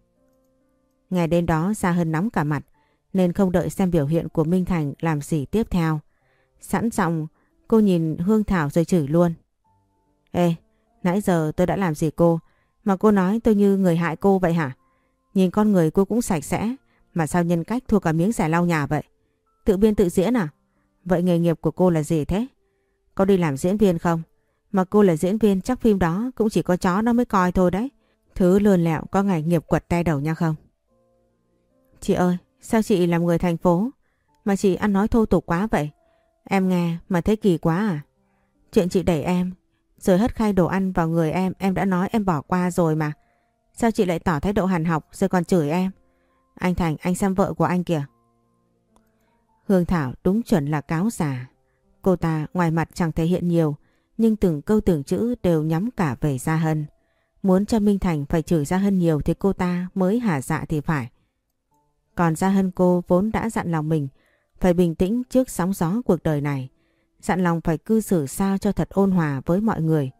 Ngày đến đó, Gia Hân nóng cả mặt, nên không đợi xem biểu hiện của Minh Thành làm gì tiếp theo. Sẵn giọng cô nhìn Hương Thảo rồi chửi luôn. Ê, nãy giờ tôi đã làm gì cô mà cô nói tôi như người hại cô vậy hả? Nhìn con người cô cũng sạch sẽ mà sao nhân cách thua cả miếng giải lau nhà vậy? Tự biên tự diễn à? Vậy nghề nghiệp của cô là gì thế? Có đi làm diễn viên không? Mà cô là diễn viên chắc phim đó cũng chỉ có chó nó mới coi thôi đấy. Thứ lươn lẹo có ngày nghiệp quật tay đầu nha không? Chị ơi, sao chị làm người thành phố mà chị ăn nói thô tục quá vậy? Em nghe, mà thấy kỳ quá à? Chuyện chị đẩy em, rồi hất khay đồ ăn vào người em em đã nói em bỏ qua rồi mà. Sao chị lại tỏ thái độ hàn học rồi còn chửi em? Anh Thành, anh xem vợ của anh kìa. Hương Thảo đúng chuẩn là cáo giả. Cô ta ngoài mặt chẳng thể hiện nhiều, nhưng từng câu từng chữ đều nhắm cả về Gia Hân. Muốn cho Minh Thành phải chửi Gia Hân nhiều thì cô ta mới hả dạ thì phải. Còn Gia Hân cô vốn đã dặn lòng mình phải bình tĩnh trước sóng gió cuộc đời này. Dặn lòng phải cư xử sao cho thật ôn hòa với mọi người.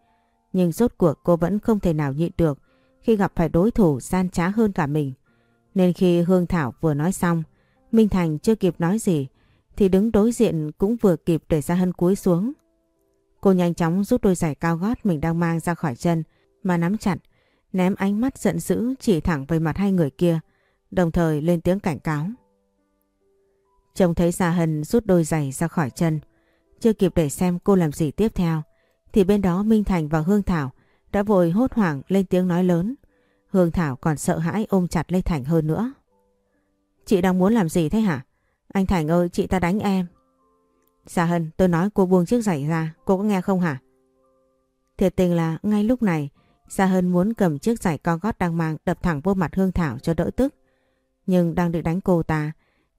Nhưng rốt cuộc cô vẫn không thể nào nhịn được khi gặp phải đối thủ gian trá hơn cả mình. Nên khi Hương Thảo vừa nói xong, Minh Thành chưa kịp nói gì thì đứng đối diện cũng vừa kịp để ra Hân cúi xuống Cô nhanh chóng rút đôi giày cao gót mình đang mang ra khỏi chân mà nắm chặt, ném ánh mắt giận dữ chỉ thẳng về mặt hai người kia, đồng thời lên tiếng cảnh cáo. Trông thấy Gia Hân rút đôi giày ra khỏi chân, chưa kịp để xem cô làm gì tiếp theo, thì bên đó Minh Thành và Hương Thảo đã vội hốt hoảng lên tiếng nói lớn. Hương Thảo còn sợ hãi ôm chặt Lê Thành hơn nữa. Chị đang muốn làm gì thế hả? Anh Thành ơi, chị ta đánh em. Dạ Hân, tôi nói cô buông chiếc giày ra, cô có nghe không hả? Thiệt tình là ngay lúc này, Gia Hân muốn cầm chiếc giày con gót đang mang đập thẳng vô mặt Hương Thảo cho đỡ tức. Nhưng đang định đánh cô ta,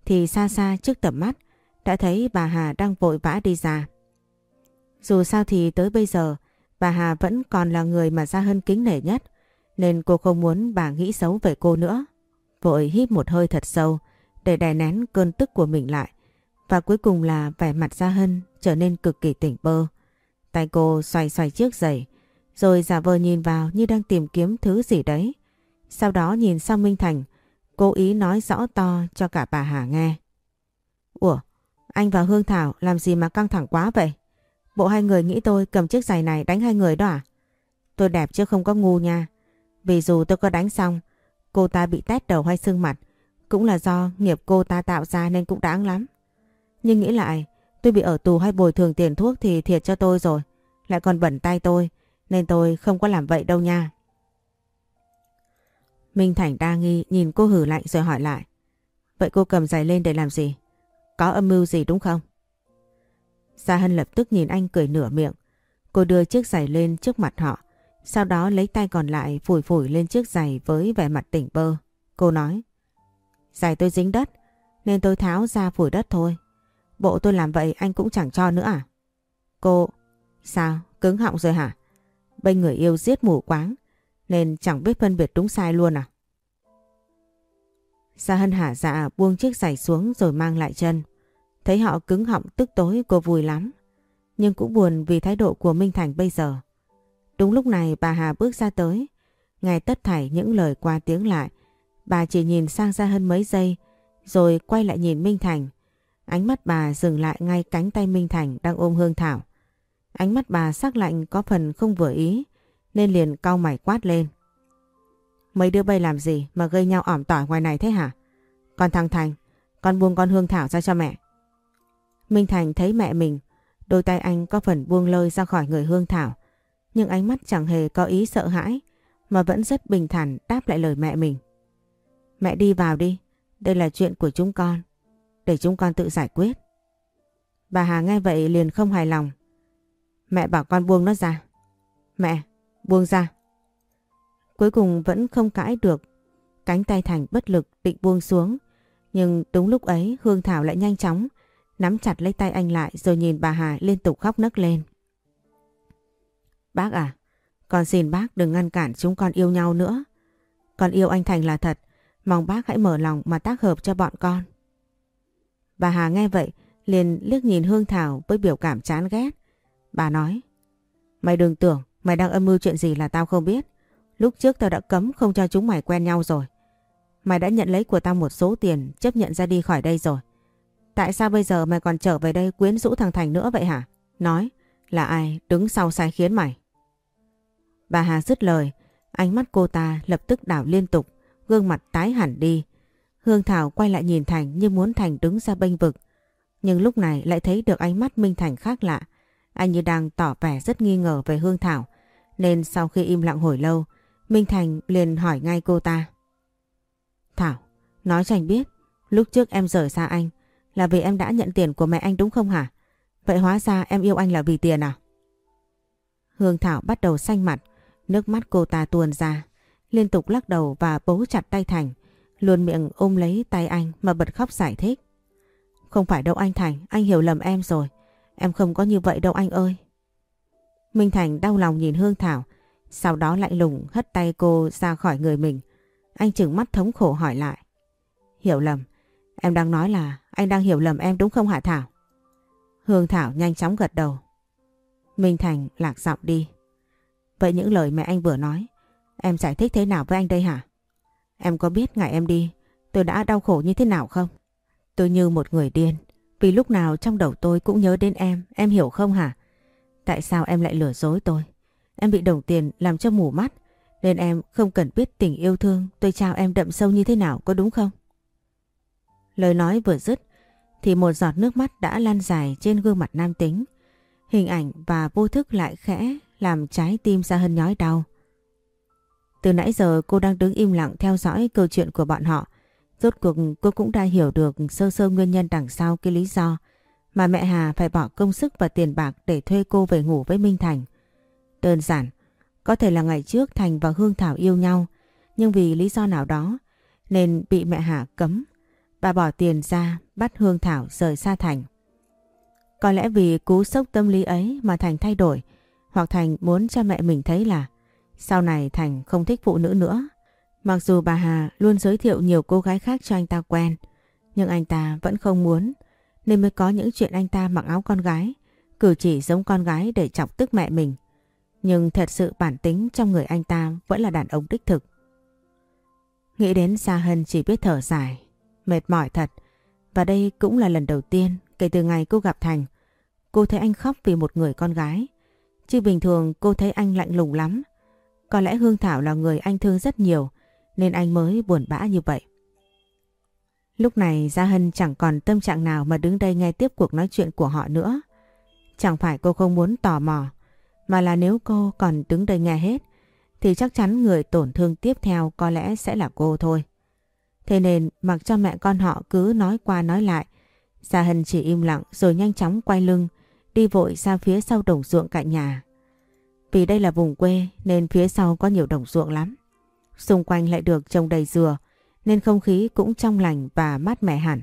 thì xa xa trước tầm mắt, đã thấy bà Hà đang vội vã đi ra. Dù sao thì tới bây giờ, bà Hà vẫn còn là người mà Gia Hân kính nể nhất, nên cô không muốn bà nghĩ xấu về cô nữa. Vội hít một hơi thật sâu để đè nén cơn tức của mình lại. Và cuối cùng là vẻ mặt Gia Hân trở nên cực kỳ tỉnh bơ. Tay cô xoay xoay chiếc giày, rồi giả vờ nhìn vào như đang tìm kiếm thứ gì đấy. Sau đó nhìn sang Minh Thành, cố ý nói rõ to cho cả bà Hà nghe. Ủa, anh và Hương Thảo làm gì mà căng thẳng quá vậy? Bộ hai người nghĩ tôi cầm chiếc giày này đánh hai người đó à? Tôi đẹp chứ không có ngu nha. Vì dù tôi có đánh xong, cô ta bị tét đầu hay sưng mặt, cũng là do nghiệp cô ta tạo ra nên cũng đáng lắm. Nhưng nghĩ lại, tôi bị ở tù hay bồi thường tiền thuốc thì thiệt cho tôi rồi. lại còn bẩn tay tôi, nên tôi không có làm vậy đâu nha. Minh Thành đa nghi, nhìn cô hử lạnh rồi hỏi lại. Vậy cô cầm giày lên để làm gì? Có âm mưu gì đúng không? Gia Hân lập tức nhìn anh cười nửa miệng. Cô đưa chiếc giày lên trước mặt họ. Sau đó lấy tay còn lại phủi phủi lên chiếc giày với vẻ mặt tỉnh bơ. Cô nói. Giày tôi dính đất, nên tôi tháo ra phủi đất thôi. Bộ tôi làm vậy anh cũng chẳng cho nữa à? Cô... Sao? Cứng họng rồi hả? Bên người yêu giết mù quáng nên chẳng biết phân biệt đúng sai luôn à? Gia Hân hả dạ buông chiếc giày xuống rồi mang lại chân. Thấy họ cứng họng tức tối, cô vui lắm. Nhưng cũng buồn vì thái độ của Minh Thành bây giờ. Đúng lúc này bà Hà bước ra tới. Nghe tất thảy những lời qua tiếng lại. Bà chỉ nhìn sang Gia Hân mấy giây, rồi quay lại nhìn Minh Thành. Ánh mắt bà dừng lại ngay cánh tay Minh Thành đang ôm Hương Thảo. Ánh mắt bà sắc lạnh có phần không vừa ý nên liền cau mày quát lên. Mấy đứa bay làm gì mà gây nhau ỏm tỏi ngoài này thế hả? Con thằng Thành, con buông con Hương Thảo ra cho mẹ. Minh Thành thấy mẹ mình, đôi tay anh có phần buông lơi ra khỏi người Hương Thảo. Nhưng ánh mắt chẳng hề có ý sợ hãi, mà vẫn rất bình thản đáp lại lời mẹ mình. Mẹ đi vào đi, đây là chuyện của chúng con, để chúng con tự giải quyết. Bà Hà nghe vậy liền không hài lòng. Mẹ bảo con buông nó ra. Mẹ, buông ra. Cuối cùng vẫn không cãi được. Cánh tay Thành bất lực định buông xuống. Nhưng đúng lúc ấy Hương Thảo lại nhanh chóng nắm chặt lấy tay anh lại rồi nhìn bà Hà liên tục khóc nấc lên. Bác à, con xin bác đừng ngăn cản chúng con yêu nhau nữa. Con yêu anh Thành là thật, mong bác hãy mở lòng mà tác hợp cho bọn con. Bà Hà nghe vậy liền liếc nhìn Hương Thảo với biểu cảm chán ghét. Bà nói, mày đừng tưởng mày đang âm mưu chuyện gì là tao không biết. Lúc trước tao đã cấm không cho chúng mày quen nhau rồi. Mày đã nhận lấy của tao một số tiền chấp nhận ra đi khỏi đây rồi. Tại sao bây giờ mày còn trở về đây quyến rũ thằng Thành nữa vậy hả? Nói là ai đứng sau sai khiến mày? Bà Hà dứt lời, ánh mắt cô ta lập tức đảo liên tục, gương mặt tái hẳn đi. Hương Thảo quay lại nhìn Thành như muốn Thành đứng ra bênh vực. Nhưng lúc này lại thấy được ánh mắt Minh Thành khác lạ. Anh như đang tỏ vẻ rất nghi ngờ về Hương Thảo. Nên sau khi im lặng hồi lâu, Minh Thành liền hỏi ngay cô ta. Thảo, nói cho anh biết, lúc trước em rời xa anh là vì em đã nhận tiền của mẹ anh đúng không hả? Vậy hóa ra em yêu anh là vì tiền à? Hương Thảo bắt đầu xanh mặt, nước mắt cô ta tuôn ra, liên tục lắc đầu và bấu chặt tay Thành, luôn miệng ôm lấy tay anh mà bật khóc giải thích. Không phải đâu anh Thành, anh hiểu lầm em rồi. Em không có như vậy đâu anh ơi. Minh Thành đau lòng nhìn Hương Thảo, sau đó lạnh lùng hất tay cô ra khỏi người mình. Anh chừng mắt thống khổ hỏi lại. Hiểu lầm, em đang nói là anh đang hiểu lầm em đúng không hả Thảo? Hương Thảo nhanh chóng gật đầu. Minh Thành lạc giọng đi. Vậy những lời mẹ anh vừa nói, em giải thích thế nào với anh đây hả? Em có biết ngày em đi, tôi đã đau khổ như thế nào không? Tôi như một người điên, vì lúc nào trong đầu tôi cũng nhớ đến em, em hiểu không hả? Tại sao em lại lừa dối tôi? Em bị đồng tiền làm cho mù mắt, nên em không cần biết tình yêu thương tôi trao em đậm sâu như thế nào, có đúng không? Lời nói vừa dứt, thì một giọt nước mắt đã lan dài trên gương mặt nam tính. Hình ảnh và vô thức lại khẽ làm trái tim ra hơn nhói đau. Từ nãy giờ cô đang đứng im lặng theo dõi câu chuyện của bọn họ. Rốt cuộc cô cũng đã hiểu được sơ sơ nguyên nhân đằng sau cái lý do mà mẹ Hà phải bỏ công sức và tiền bạc để thuê cô về ngủ với Minh Thành. Đơn giản, có thể là ngày trước Thành và Hương Thảo yêu nhau, nhưng vì lý do nào đó nên bị mẹ Hà cấm. Bà bỏ tiền ra bắt Hương Thảo rời xa Thành. Có lẽ vì cú sốc tâm lý ấy mà Thành thay đổi, hoặc Thành muốn cho mẹ mình thấy là sau này Thành không thích phụ nữ nữa. Mặc dù bà Hà luôn giới thiệu nhiều cô gái khác cho anh ta quen, nhưng anh ta vẫn không muốn, nên mới có những chuyện anh ta mặc áo con gái, cử chỉ giống con gái để chọc tức mẹ mình. Nhưng thật sự bản tính trong người anh ta vẫn là đàn ông đích thực. Nghĩ đến Sa Hân chỉ biết thở dài, mệt mỏi thật. Và đây cũng là lần đầu tiên kể từ ngày cô gặp Thành, cô thấy anh khóc vì một người con gái. Chứ bình thường cô thấy anh lạnh lùng lắm. Có lẽ Hương Thảo là người anh thương rất nhiều nên anh mới buồn bã như vậy. Lúc này Gia Hân chẳng còn tâm trạng nào mà đứng đây nghe tiếp cuộc nói chuyện của họ nữa. Chẳng phải cô không muốn tò mò, Mà là nếu cô còn đứng đây nghe hết thì chắc chắn người tổn thương tiếp theo có lẽ sẽ là cô thôi. Thế nên mặc cho mẹ con họ cứ nói qua nói lại Gia Hân chỉ im lặng rồi nhanh chóng quay lưng đi vội ra phía sau đồng ruộng cạnh nhà. Vì đây là vùng quê nên phía sau có nhiều đồng ruộng lắm. Xung quanh lại được trồng đầy dừa nên không khí cũng trong lành và mát mẻ hẳn.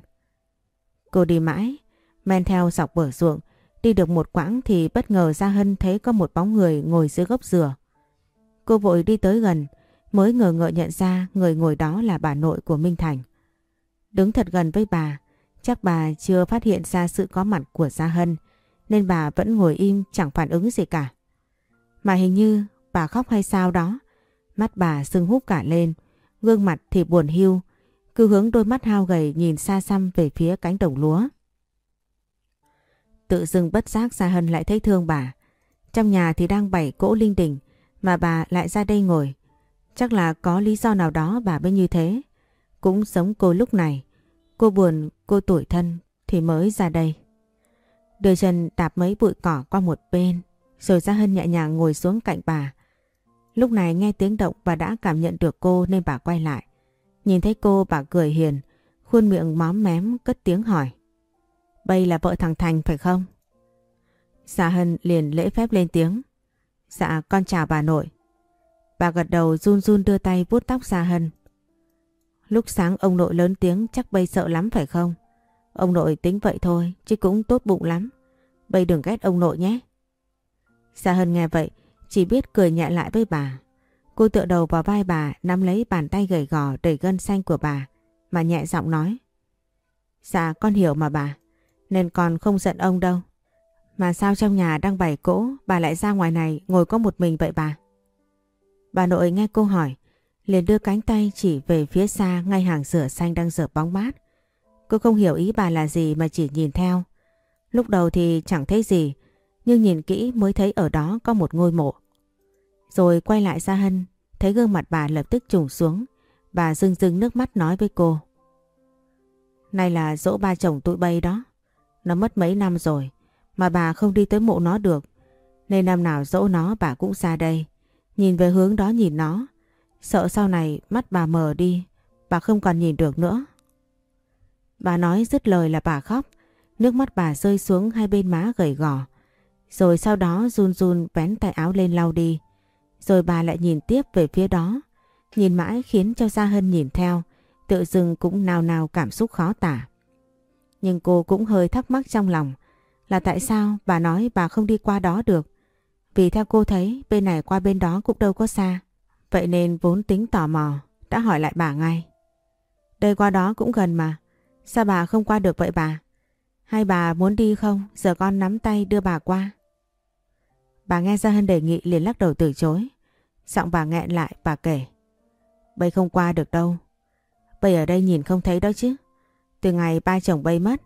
Cô đi mãi, men theo dọc bờ ruộng, đi được một quãng thì bất ngờ Gia Hân thấy có một bóng người ngồi dưới gốc dừa. Cô vội đi tới gần, mới ngờ ngợ nhận ra người ngồi đó là bà nội của Minh Thành. Đứng thật gần với bà, chắc bà chưa phát hiện ra sự có mặt của Gia Hân, nên bà vẫn ngồi im chẳng phản ứng gì cả. Mà hình như bà khóc hay sao đó, mắt bà sưng húp cả lên, gương mặt thì buồn hiu, cứ hướng đôi mắt hao gầy nhìn xa xăm về phía cánh đồng lúa. Tự dưng bất giác Gia Hân lại thấy thương bà. Trong nhà thì đang bày cỗ linh đình mà bà lại ra đây ngồi. Chắc là có lý do nào đó bà mới như thế. Cũng giống cô lúc này. Cô buồn, cô tủi thân thì mới ra đây. Đưa chân đạp mấy bụi cỏ qua một bên rồi Gia Hân nhẹ nhàng ngồi xuống cạnh bà. Lúc này nghe tiếng động và đã cảm nhận được cô nên bà quay lại. Nhìn thấy cô bà cười hiền, khuôn miệng móm mém cất tiếng hỏi. Bây là vợ thằng Thành phải không? Dạ Hân liền lễ phép lên tiếng. Dạ con chào bà nội. Bà gật đầu run run đưa tay vuốt tóc Dạ Hân. Lúc sáng ông nội lớn tiếng chắc bây sợ lắm phải không? Ông nội tính vậy thôi chứ cũng tốt bụng lắm. Bây đừng ghét ông nội nhé. Dạ Hân nghe vậy chỉ biết cười nhẹ lại với bà. Cô tựa đầu vào vai bà nắm lấy bàn tay gầy gò đầy gân xanh của bà mà nhẹ giọng nói. Dạ con hiểu mà bà, nên con không giận ông đâu. Mà sao trong nhà đang bày cỗ bà lại ra ngoài này ngồi có một mình vậy bà? Bà nội nghe cô hỏi, liền đưa cánh tay chỉ về phía xa ngay hàng rửa xanh đang rửa bóng mát. Cô không hiểu ý bà là gì mà chỉ nhìn theo. Lúc đầu thì chẳng thấy gì, nhưng nhìn kỹ mới thấy ở đó có một ngôi mộ. Rồi quay lại ra Hân, thấy gương mặt bà lập tức trùng xuống. Bà rưng rưng nước mắt nói với cô. Này là dỗ ba chồng tụi bay đó. Nó mất mấy năm rồi, mà bà không đi tới mộ nó được. Nên năm nào dỗ nó bà cũng ra đây. Nhìn về hướng đó nhìn nó. Sợ sau này mắt bà mờ đi, bà không còn nhìn được nữa. Bà nói dứt lời là bà khóc. Nước mắt bà rơi xuống hai bên má gầy gò. Rồi sau đó run run vén tay áo lên lau đi. Rồi bà lại nhìn tiếp về phía đó. Nhìn mãi khiến cho Gia Hân nhìn theo. Tự dưng cũng nào nào cảm xúc khó tả. Nhưng cô cũng hơi thắc mắc trong lòng. Là tại sao bà nói bà không đi qua đó được? Vì theo cô thấy, bên này qua bên đó cũng đâu có xa. Vậy nên vốn tính tò mò, đã hỏi lại bà ngay. Đây qua đó cũng gần mà. Sao bà không qua được vậy bà? Hay bà muốn đi không? Giờ con nắm tay đưa bà qua. Bà nghe Gia Hân đề nghị liền lắc đầu từ chối. Giọng bà nghẹn lại bà kể. Bây không qua được đâu. Bây ở đây nhìn không thấy đó chứ. Từ ngày ba chồng bây mất,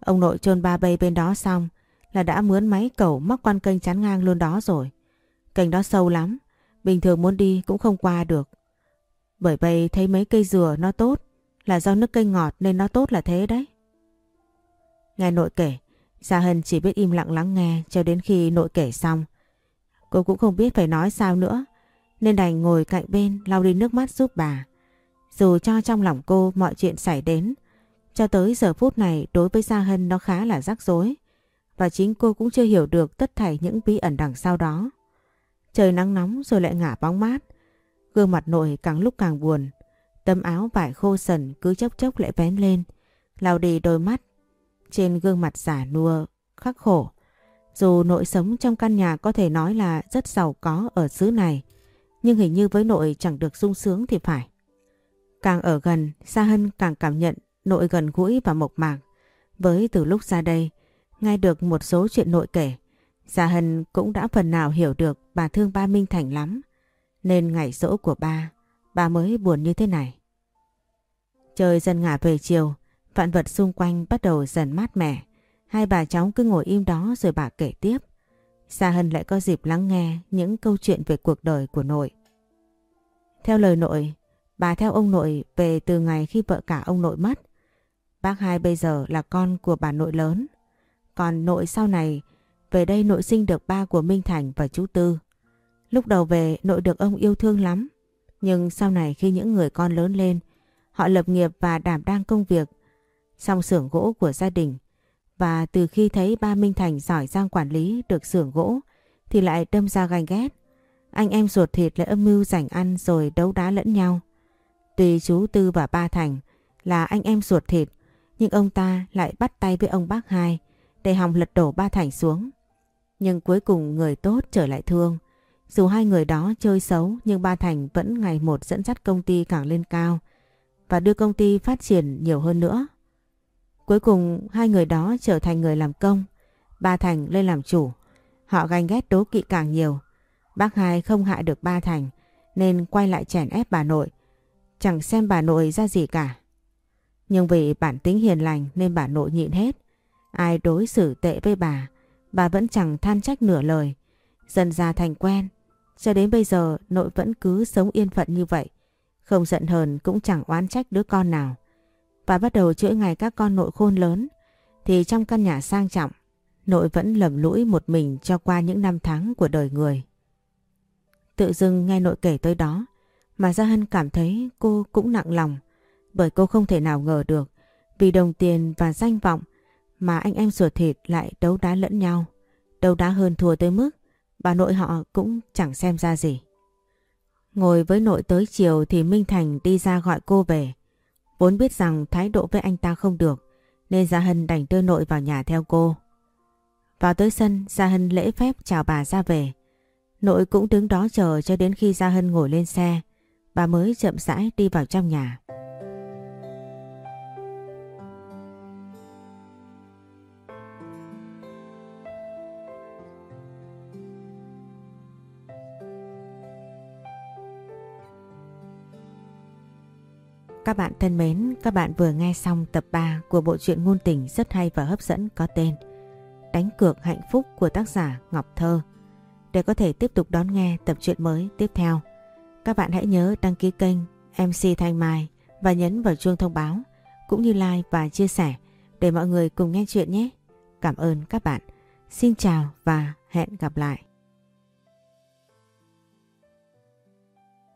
ông nội chôn ba bây bên đó xong là đã mướn máy cầu mắc quan kênh chắn ngang luôn đó rồi. Kênh đó sâu lắm, bình thường muốn đi cũng không qua được. Bởi bây thấy mấy cây dừa nó tốt là do nước kênh ngọt nên nó tốt là thế đấy. Nghe nội kể, Gia Hân chỉ biết im lặng lắng nghe cho đến khi nội kể xong. Cô cũng không biết phải nói sao nữa, nên đành ngồi cạnh bên lau đi nước mắt giúp bà. Dù cho trong lòng cô mọi chuyện xảy đến, cho tới giờ phút này đối với Gia Hân nó khá là rắc rối. Và chính cô cũng chưa hiểu được tất thảy những bí ẩn đằng sau đó. Trời nắng nóng rồi lại ngả bóng mát. Gương mặt nội càng lúc càng buồn. Tấm áo vải khô sần cứ chốc chốc lại vén lên. lau đi đôi mắt. Trên gương mặt giả nua, khắc khổ. Dù nội sống trong căn nhà có thể nói là rất giàu có ở xứ này. Nhưng hình như với nội chẳng được sung sướng thì phải. Càng ở gần, Sa Hân càng cảm nhận nội gần gũi và mộc mạc. Với từ lúc ra đây, nghe được một số chuyện nội kể, Sa Hân cũng đã phần nào hiểu được bà thương ba Minh Thành lắm. Nên ngày dỗ của ba, bà mới buồn như thế này. Trời dần ngả về chiều, vạn vật xung quanh bắt đầu dần mát mẻ. Hai bà cháu cứ ngồi im đó rồi bà kể tiếp. Sa Hân lại có dịp lắng nghe những câu chuyện về cuộc đời của nội. Theo lời nội, bà theo ông nội về từ ngày khi vợ cả ông nội mất. Bác hai bây giờ là con của bà nội lớn. Còn nội sau này về đây nội sinh được ba của Minh Thành và chú Tư. Lúc đầu về nội được ông yêu thương lắm. Nhưng sau này khi những người con lớn lên, họ lập nghiệp và đảm đang công việc, xong xưởng gỗ của gia đình. Và từ khi thấy ba Minh Thành giỏi giang quản lý được xưởng gỗ, thì lại đâm ra ganh ghét. Anh em ruột thịt lại âm mưu giành ăn rồi đấu đá lẫn nhau. Tuy chú Tư và ba Thành là anh em ruột thịt, nhưng ông ta lại bắt tay với ông bác hai để hòng lật đổ ba Thành xuống. Nhưng cuối cùng người tốt trở lại thương. Dù hai người đó chơi xấu nhưng ba Thành vẫn ngày một dẫn dắt công ty càng lên cao và đưa công ty phát triển nhiều hơn nữa. Cuối cùng hai người đó trở thành người làm công, ba Thành lên làm chủ. Họ ganh ghét đố kỵ càng nhiều. Bác hai không hại được ba Thành nên quay lại chèn ép bà nội. Chẳng xem bà nội ra gì cả. Nhưng vì bản tính hiền lành nên bà nội nhịn hết. Ai đối xử tệ với bà, bà vẫn chẳng than trách nửa lời. Dần ra thành quen, cho đến bây giờ nội vẫn cứ sống yên phận như vậy. Không giận hờn cũng chẳng oán trách đứa con nào. Và bắt đầu chuỗi ngày các con nội khôn lớn, thì trong căn nhà sang trọng, nội vẫn lầm lũi một mình cho qua những năm tháng của đời người. Tự dưng nghe nội kể tới đó, mà Gia Hân cảm thấy cô cũng nặng lòng, bởi cô không thể nào ngờ được vì đồng tiền và danh vọng mà anh em ruột thịt lại đấu đá lẫn nhau. Đấu đá hơn thua tới mức bà nội họ cũng chẳng xem ra gì. Ngồi với nội tới chiều thì Minh Thành đi ra gọi cô về. Vốn biết rằng thái độ với anh ta không được, nên Gia Hân đành đưa nội vào nhà theo cô. Vào tới sân, Gia Hân lễ phép chào bà ra về. Nội cũng đứng đó chờ cho đến khi Gia Hân ngồi lên xe bà mới chậm rãi đi vào trong nhà. Các bạn thân mến, các bạn vừa nghe xong tập 3 của bộ truyện ngôn tình rất hay và hấp dẫn có tên Đánh cược hạnh phúc của tác giả Ngọc Thơ. Để có thể tiếp tục đón nghe tập truyện mới tiếp theo, các bạn hãy nhớ đăng ký kênh MC Thanh Mai và nhấn vào chuông thông báo cũng như like và chia sẻ để mọi người cùng nghe chuyện nhé. Cảm ơn các bạn. Xin chào và hẹn gặp lại.